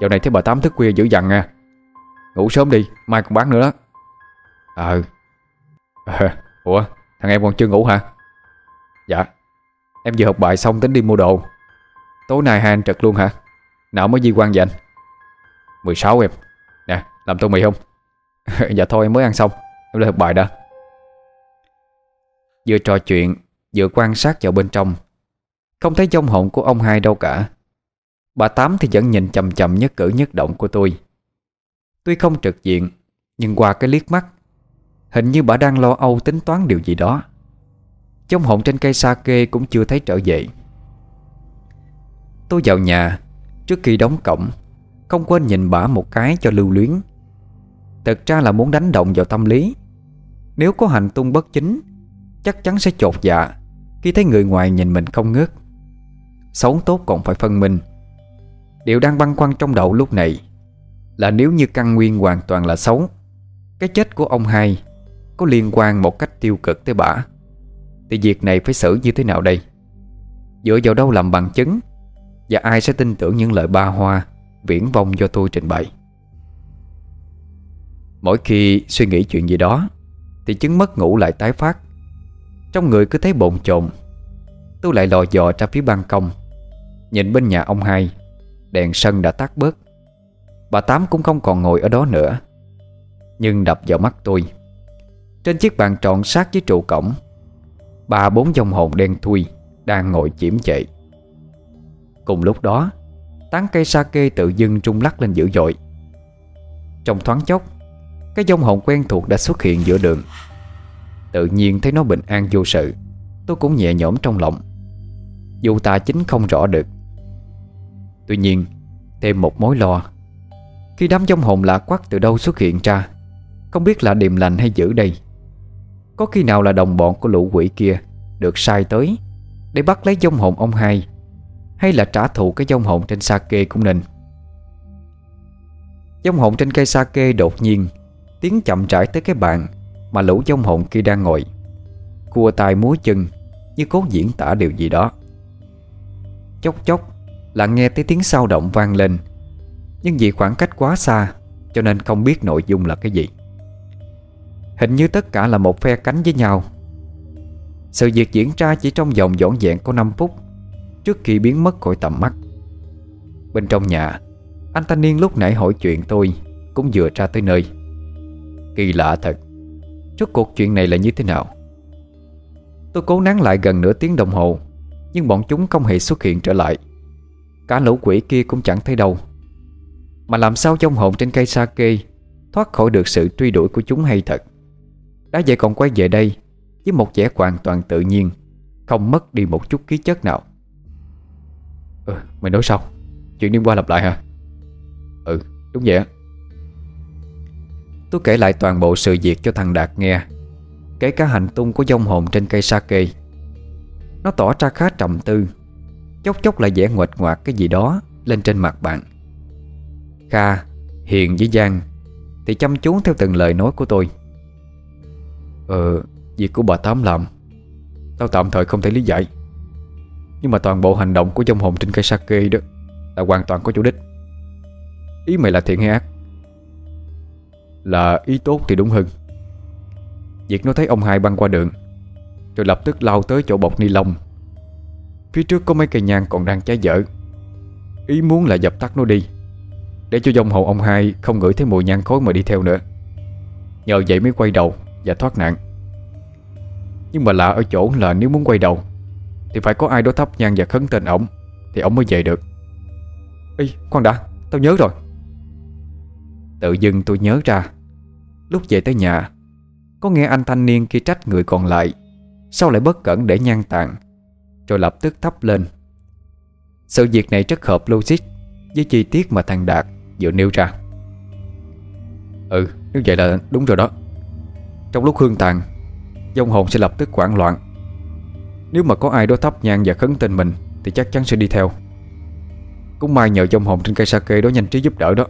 Dạo này thấy bà Tám thức khuya dữ dằn nha Ngủ sớm đi Mai còn bán nữa đó. Ờ. À, Ủa thằng em còn chưa ngủ hả? Dạ. Em vừa học bài xong tính đi mua đồ. Tối nay hai anh trật luôn hả? Nào mới di quan vậy anh? 16 em. Nè, làm tô mì không? Dạ thôi, em mới ăn xong. Em lên học bài đã. Vừa trò chuyện, Vừa quan sát vào bên trong. Không thấy trong hồn của ông hai đâu cả. Bà Tám thì vẫn nhìn chầm chầm nhất cử nhất động của tôi. Tuy không trực diện, Nhưng qua cái liếc mắt, Hình như bà đang lo âu tính toán điều gì đó. Trong hồn trên cây sa kê cũng chưa thấy trở về. Tôi vào nhà, Trước khi đóng cổng, Không quên nhìn bả một cái cho lưu luyến. Thật ra là muốn đánh động vào tâm lý. Nếu có hành tung bất chính, Chắc chắn sẽ chột dạ Khi thấy người ngoài nhìn mình không ngớt. Xấu tốt còn phải phân minh. Điều đang băn khoăn trong đầu lúc này Là nếu như căn nguyên hoàn toàn là xấu, Cái chết của ông hai Có liên quan một cách tiêu cực tới bả thì việc này phải xử như thế nào đây? Dựa vào đâu làm bằng chứng? Và ai sẽ tin tưởng những lời ba hoa Viễn vông do tôi trình bày? Mỗi khi suy nghĩ chuyện gì đó, Thì chứng mất ngủ lại tái phát. Trong người cứ thấy bồn chồn, Tôi lại lò dò ra phía ban công, Nhìn bên nhà ông hai, Đèn sân đã tắt bớt. Bà Tám cũng không còn ngồi ở đó nữa, Nhưng đập vào mắt tôi. Trên chiếc bàn tròn sát với trụ cổng Ba bốn dòng hồn đen thui Đang ngồi chiếm chạy Cùng lúc đó, Tán cây sa kê tự dưng trung lắc lên dữ dội. Trong thoáng chốc, Cái dòng hồn quen thuộc đã xuất hiện giữa đường. Tự nhiên thấy nó bình an vô sự, Tôi cũng nhẹ nhõm trong lòng. Dù ta chính không rõ được. Tuy nhiên, Thêm một mối lo. Khi đám dông hồn lạ quắc từ đâu xuất hiện ra, Không biết là điềm lành hay dữ đây. Có khi nào là đồng bọn của lũ quỷ kia Được sai tới Để bắt lấy dông hồn ông hai? Hay là trả thù cái dông hồn trên sake cũng nên? Dông hồn trên cây sake đột nhiên Tiến chậm rãi tới cái bàn Mà lũ dông hồn kia đang ngồi. Cua tay múa chân Như cố diễn tả điều gì đó. Chốc chốc là nghe thấy tiếng sao động vang lên, Nhưng vì khoảng cách quá xa Cho nên không biết nội dung là cái gì. Hình như tất cả là một phe cánh với nhau. Sự việc diễn ra chỉ trong vòng dọn dẹn có 5 phút, Trước khi biến mất khỏi tầm mắt. Bên trong nhà, Anh thanh niên lúc nãy hỏi chuyện tôi Cũng vừa ra tới nơi. Kỳ lạ thật, Rốt cuộc chuyện này là như thế nào? Tôi cố nán lại gần nửa tiếng đồng hồ, Nhưng bọn chúng không hề xuất hiện trở lại. Cả lũ quỷ kia cũng chẳng thấy đâu. Mà làm sao trong hồn trên cây sa kê Thoát khỏi được sự truy đuổi của chúng hay thật? Đã vậy còn quay về đây Với một vẻ hoàn toàn tự nhiên Không mất đi một chút khí chất nào. Ừ, mày nói sao? Chuyện đêm qua lặp lại hả? Ừ, đúng vậy Tôi kể lại toàn bộ sự việc cho thằng Đạt nghe Kể cả hành tung của dông hồn trên cây sake Nó tỏ ra khá trầm tư Chốc chốc lại vẽ nguệch ngoạc cái gì đó Lên trên mặt bạn. Kha, Hiền với Giang Thì chăm chú theo từng lời nói của tôi. Ờ Việc của bà Tám làm, Tao tạm thời không thể lý giải. Nhưng mà toàn bộ hành động của dông hồn trên cây sake đó Là hoàn toàn có chủ đích. Ý mày là thiện hay ác? Là ý tốt thì đúng hơn. Việc nó thấy ông hai băng qua đường, Rồi lập tức lao tới chỗ bọc ni lông. Phía trước có mấy cây nhang còn đang cháy dở. Ý muốn là dập tắt nó đi, Để cho dòng hồn ông hai không ngửi thấy mùi nhang khói mà đi theo nữa. Nhờ vậy mới quay đầu và thoát nạn. Nhưng mà lạ ở chỗ là nếu muốn quay đầu, Thì phải có ai đó thắp nhang và khấn tên ổng, Thì ổng mới về được. Ê con đã, Tao nhớ rồi. Tự dưng tôi nhớ ra, Lúc về tới nhà, Có nghe anh thanh niên kia trách người còn lại Sao lại bất cẩn để nhang tàn, Rồi lập tức thắp lên. Sự việc này rất hợp logic Với chi tiết mà thằng Đạt vừa nêu ra. Ừ nếu vậy là đúng rồi đó. Trong lúc hương tàn Dông hồn sẽ lập tức hoảng loạn. Nếu mà có ai đó thắp nhang và khấn tên mình Thì chắc chắn sẽ đi theo. Cũng may nhờ dông hồn trên cây sake đó nhanh trí giúp đỡ đó.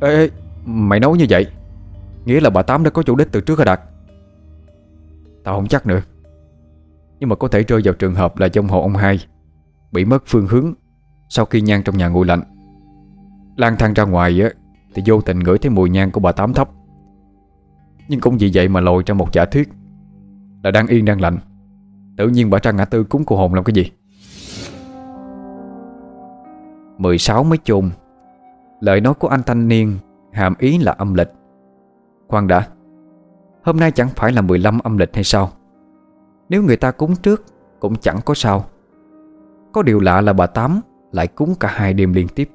Ê, ê mày nói như vậy Nghĩa là bà Tám đã có chủ đích từ trước hả Đạt? Tao không chắc nữa. Nhưng mà có thể rơi vào trường hợp là dông hồn ông hai Bị mất phương hướng Sau khi nhang trong nhà nguội lạnh. Lang thang ra ngoài á Thì vô tình ngửi thấy mùi nhang của bà Tám thấp. Nhưng cũng vì vậy mà lồi ra một giả thuyết Là đang yên đang lạnh. Tự nhiên bà ra ngã tư cúng cô hồn làm cái gì? 16 mới chôn. Lời nói của anh thanh niên Hàm ý là âm lịch. Khoan đã, Hôm nay chẳng phải là 15 âm lịch hay sao? Nếu người ta cúng trước Cũng chẳng có sao. Có điều lạ là bà Tám Lại cúng cả hai đêm liên tiếp.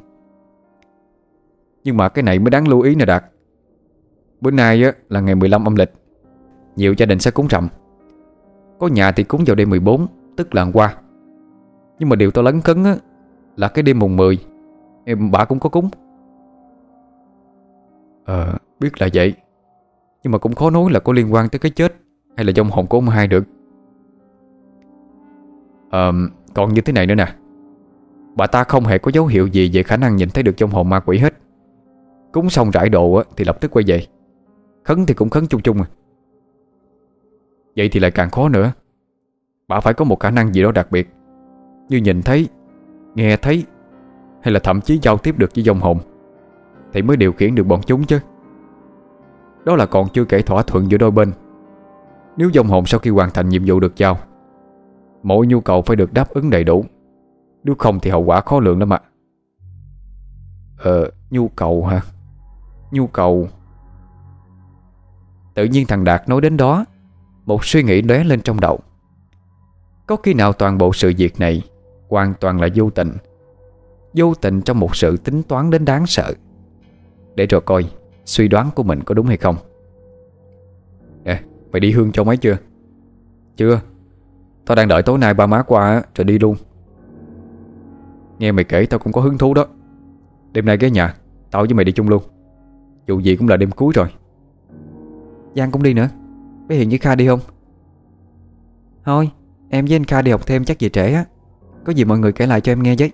Nhưng mà cái này mới đáng lưu ý nè Đạt. Bữa nay á, là ngày 15 âm lịch. Nhiều gia đình sẽ cúng rằm. Có nhà thì cúng vào đêm 14 Tức là hôm qua. Nhưng mà điều tôi lấn cấn á, Là cái đêm mùng 10 em Bà cũng có cúng. Ờ biết là vậy. Nhưng mà cũng khó nói là có liên quan tới cái chết Hay là dòng hồn của ông hai được. Ờ Còn như thế này nữa nè. Bà ta không hề có dấu hiệu gì về khả năng nhìn thấy được trong hồn ma quỷ hết. Cúng xong rải đồ á, thì lập tức quay về. Khấn thì cũng khấn chung chung à. Vậy thì lại càng khó nữa. Bà phải có một khả năng gì đó đặc biệt. Như nhìn thấy Nghe thấy Hay là thậm chí giao tiếp được với dòng hồn Thì mới điều khiển được bọn chúng chứ. Đó là còn chưa kể thỏa thuận giữa đôi bên. Nếu dòng hồn sau khi hoàn thành nhiệm vụ được giao Mỗi nhu cầu phải được đáp ứng đầy đủ. Nếu không thì hậu quả khó lường lắm ạ. Ờ, nhu cầu hả? Nhu cầu Tự nhiên thằng Đạt nói đến đó. Một suy nghĩ lóe lên trong đầu. Có khi nào toàn bộ sự việc này Hoàn toàn là vô tình? Vô tình trong một sự tính toán đến đáng sợ. Để rồi coi Suy đoán của mình có đúng hay không. Nè, Mày đi hương cho mấy chưa? Chưa. Tao đang đợi tối nay ba má qua rồi đi luôn. Nghe mày kể tao cũng có hứng thú đó. Đêm nay ghé nhà, Tao với mày đi chung luôn. Dù gì cũng là đêm cuối rồi. Giang cũng đi nữa. Bé Hiền với Kha đi không? Thôi, em với anh Kha đi học thêm chắc về trễ á. Có gì mọi người kể lại cho em nghe với.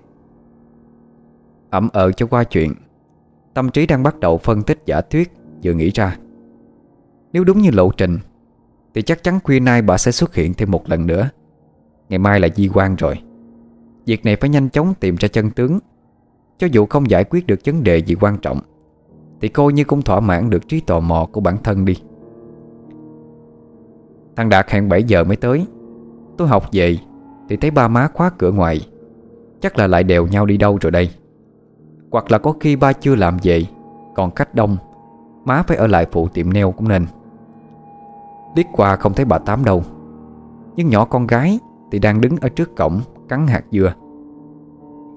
Ẩm ờ cho qua chuyện. Tâm trí đang bắt đầu phân tích giả thuyết, Vừa nghĩ ra. Nếu đúng như lộ trình, Thì chắc chắn khuya nay bà sẽ xuất hiện thêm một lần nữa. Ngày mai là di quan rồi. Việc này phải nhanh chóng tìm ra chân tướng. Cho dù không giải quyết được vấn đề gì quan trọng, Thì coi như cũng thỏa mãn được trí tò mò của bản thân đi. Thằng Đạt hẹn 7 giờ mới tới. Tôi học về, Thì thấy ba má khóa cửa ngoài. Chắc là lại đều nhau đi đâu rồi đây. Hoặc là có khi ba chưa làm về, Còn cách đông, Má phải ở lại phụ tiệm neo cũng nên. Liếc qua không thấy bà Tám đâu. Nhưng nhỏ con gái Thì đang đứng ở trước cổng, Cắn hạt dưa.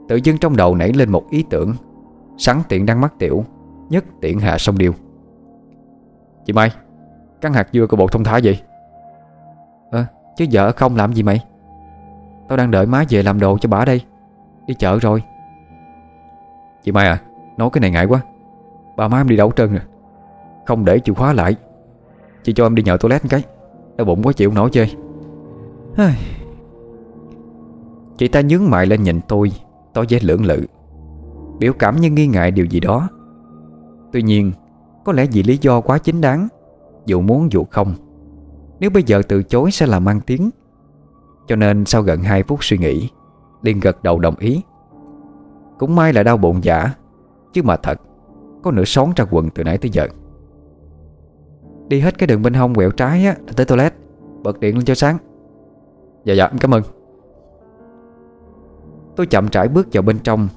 Tự dưng trong đầu nảy lên một ý tưởng. Sẵn tiện đang mắc tiểu, Nhất tiện hạ sông điêu. Chị Mai, Cắn hạt dưa của bộ thông thả vậy? Chứ vợ không làm gì mày. Tao đang đợi má về làm đồ cho bà đây. Đi chợ rồi. Chị Mai à Nói cái này ngại quá. Bà má em đi đâu trơn rồi. Không để chịu khóa lại. Chị cho em đi nhờ toilet một cái. Đau bụng quá chịu nổi chơi. Chị ta nhướng mày lên nhìn tôi Tỏ vẻ lưỡng lự. Biểu cảm như nghi ngại điều gì đó. Tuy nhiên Có lẽ vì lý do quá chính đáng Dù muốn dù không nếu bây giờ từ chối sẽ làm mang tiếng. Cho nên sau gần 2 phút suy nghĩ Liên gật đầu đồng ý. Cũng may là đau bụng giả, Chứ mà thật, Có nửa són ra quần từ nãy tới giờ. Đi hết cái đường bên hông quẹo trái á Tới toilet, Bật điện lên cho sáng. Dạ dạ cảm ơn. Tôi chậm rãi bước vào bên trong,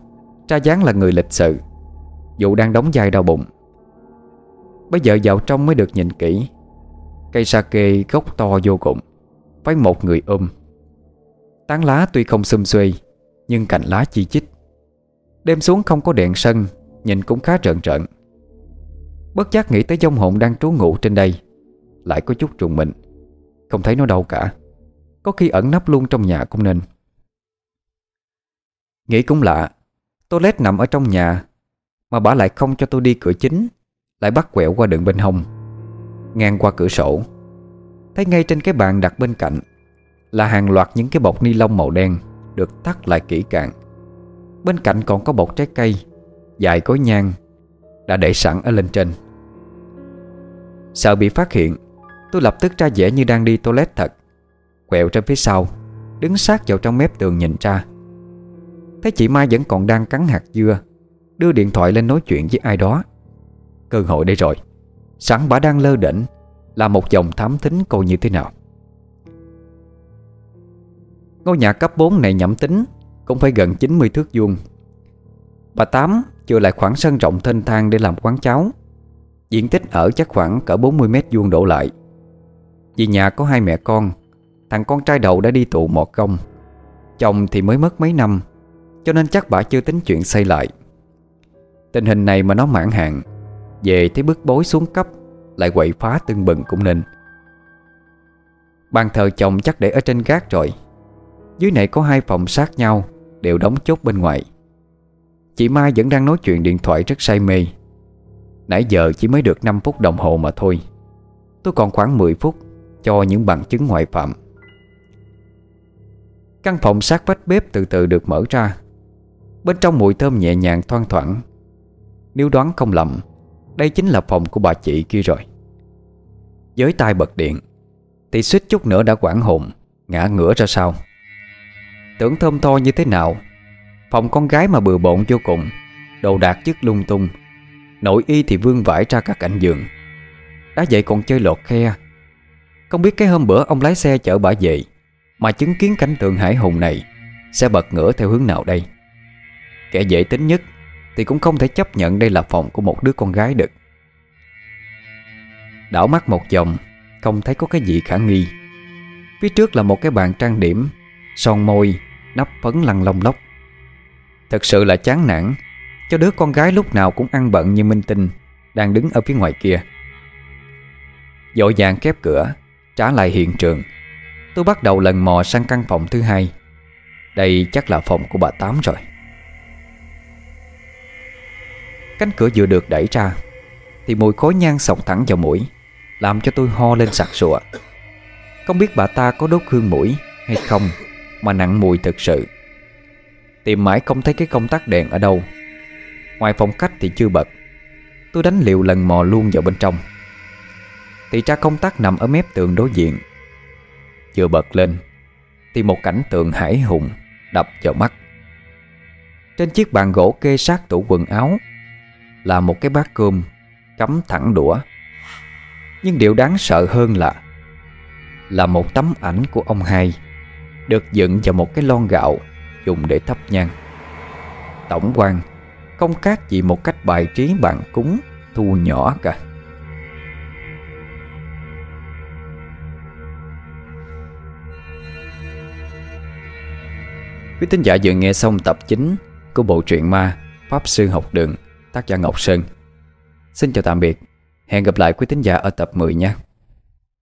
Tra dáng là người lịch sự, Dù đang đóng vai đau bụng. Bây giờ vào trong mới được nhìn kỹ Cây sake gốc to vô cùng Với một người ôm Tán lá tuy không xum xuê, Nhưng cành lá chi chít. Đêm xuống không có đèn sân, Nhìn cũng khá rợn rợn. Bất giác nghĩ tới dông hồn đang trú ngụ trên đây, Lại có chút trùng mình. Không thấy nó đâu cả, Có khi ẩn nấp luôn trong nhà cũng nên. Nghĩ cũng lạ, Toilet nằm ở trong nhà, Mà bà lại không cho tôi đi cửa chính, Lại bắt quẹo qua đường bên hông. Ngang qua cửa sổ. Thấy ngay trên cái bàn đặt bên cạnh Là hàng loạt những cái bọc ni lông màu đen Được tắt lại kỹ càng. Bên cạnh còn có bọc trái cây Dài cối nhang Đã để sẵn ở lên trên. Sợ bị phát hiện, Tôi lập tức ra vẻ như đang đi toilet thật, Quẹo trên phía sau, Đứng sát vào trong mép tường nhìn ra. Thấy chị Mai vẫn còn đang cắn hạt dưa, Đưa điện thoại lên nói chuyện với ai đó. Cơ hội đây rồi. Sẵn bà đang lơ đỉnh, Là một dòng thám thính coi như thế nào? Ngôi nhà cấp 4 này nhẩm tính, Cũng phải gần 90 thước vuông. Bà Tám chưa lại khoảng sân rộng thênh thang để làm quán cháo. Diện tích ở chắc khoảng cỡ 40 mét vuông đổ lại. Vì nhà có hai mẹ con, Thằng con trai đầu đã đi tụ một công. Chồng thì mới mất mấy năm, Cho nên chắc bà chưa tính chuyện xây lại. Tình hình này mà nó mãn hạn về thấy bức bối xuống cấp, Lại quậy phá tưng bừng cũng nên. Bàn thờ chồng chắc để ở trên gác rồi. Dưới này có hai phòng sát nhau, Đều đóng chốt bên ngoài. Chị Mai vẫn đang nói chuyện điện thoại rất say mê. Nãy giờ chỉ mới được 5 phút đồng hồ mà thôi. Tôi còn khoảng 10 phút Cho những bằng chứng ngoại phạm. Căn phòng sát vách bếp từ từ được mở ra. Bên trong mùi thơm nhẹ nhàng thoang thoảng. Nếu đoán không lầm đây chính là phòng của bà chị kia rồi. Với tay bật điện, Thì suýt chút nữa đã quảng hồn, Ngã ngửa ra sau. Tưởng thơm tho như thế nào, Phòng con gái mà bừa bộn vô cùng, Đồ đạc chất lung tung. Nội y thì vương vãi ra các cạnh giường. Đã vậy còn chơi lột khe. Không biết cái hôm bữa ông lái xe chở bà về, Mà chứng kiến cảnh tượng hải hùng này, Sẽ bật ngửa theo hướng nào đây? Kẻ dễ tính nhất thì cũng không thể chấp nhận đây là phòng của một đứa con gái được. Đảo mắt một vòng, Không thấy có cái gì khả nghi. Phía trước là một cái bàn trang điểm, Son môi, Nắp phấn lăn lông lóc. Thật sự là chán nản, Cho đứa con gái lúc nào cũng ăn bận như minh tinh, Đang đứng ở phía ngoài kia. Dội vàng khép cửa, Trả lại hiện trường. Tôi bắt đầu lần mò sang căn phòng thứ hai. Đây chắc là phòng của bà Tám rồi. Cánh cửa vừa được đẩy ra, Thì mùi khói nhang sọc thẳng vào mũi, Làm cho tôi ho lên sặc sụa. Không biết bà ta có đốt hương mũi hay không Mà nặng mùi thực sự. Tìm mãi không thấy cái công tắc đèn ở đâu. Ngoài phòng khách thì chưa bật. Tôi đánh liều lần mò luôn vào bên trong. Thì ra công tắc nằm ở mép tường đối diện. Vừa bật lên, Thì một cảnh tượng hải hùng Đập vào mắt. Trên chiếc bàn gỗ kê sát tủ quần áo là một cái bát cơm Cắm thẳng đũa. Nhưng điều đáng sợ hơn là Là một tấm ảnh của ông hai Được dựng vào một cái lon gạo dùng để thắp nhang. Tổng quan, Không khác gì một cách bài trí bàn cúng Thu nhỏ cả. Quý tín giả vừa nghe xong tập 9 Của bộ truyện ma Pháp Sư Học Đường Tác giả Ngọc Sơn. Xin chào tạm biệt. Hẹn gặp lại quý tín giả ở tập 10 nha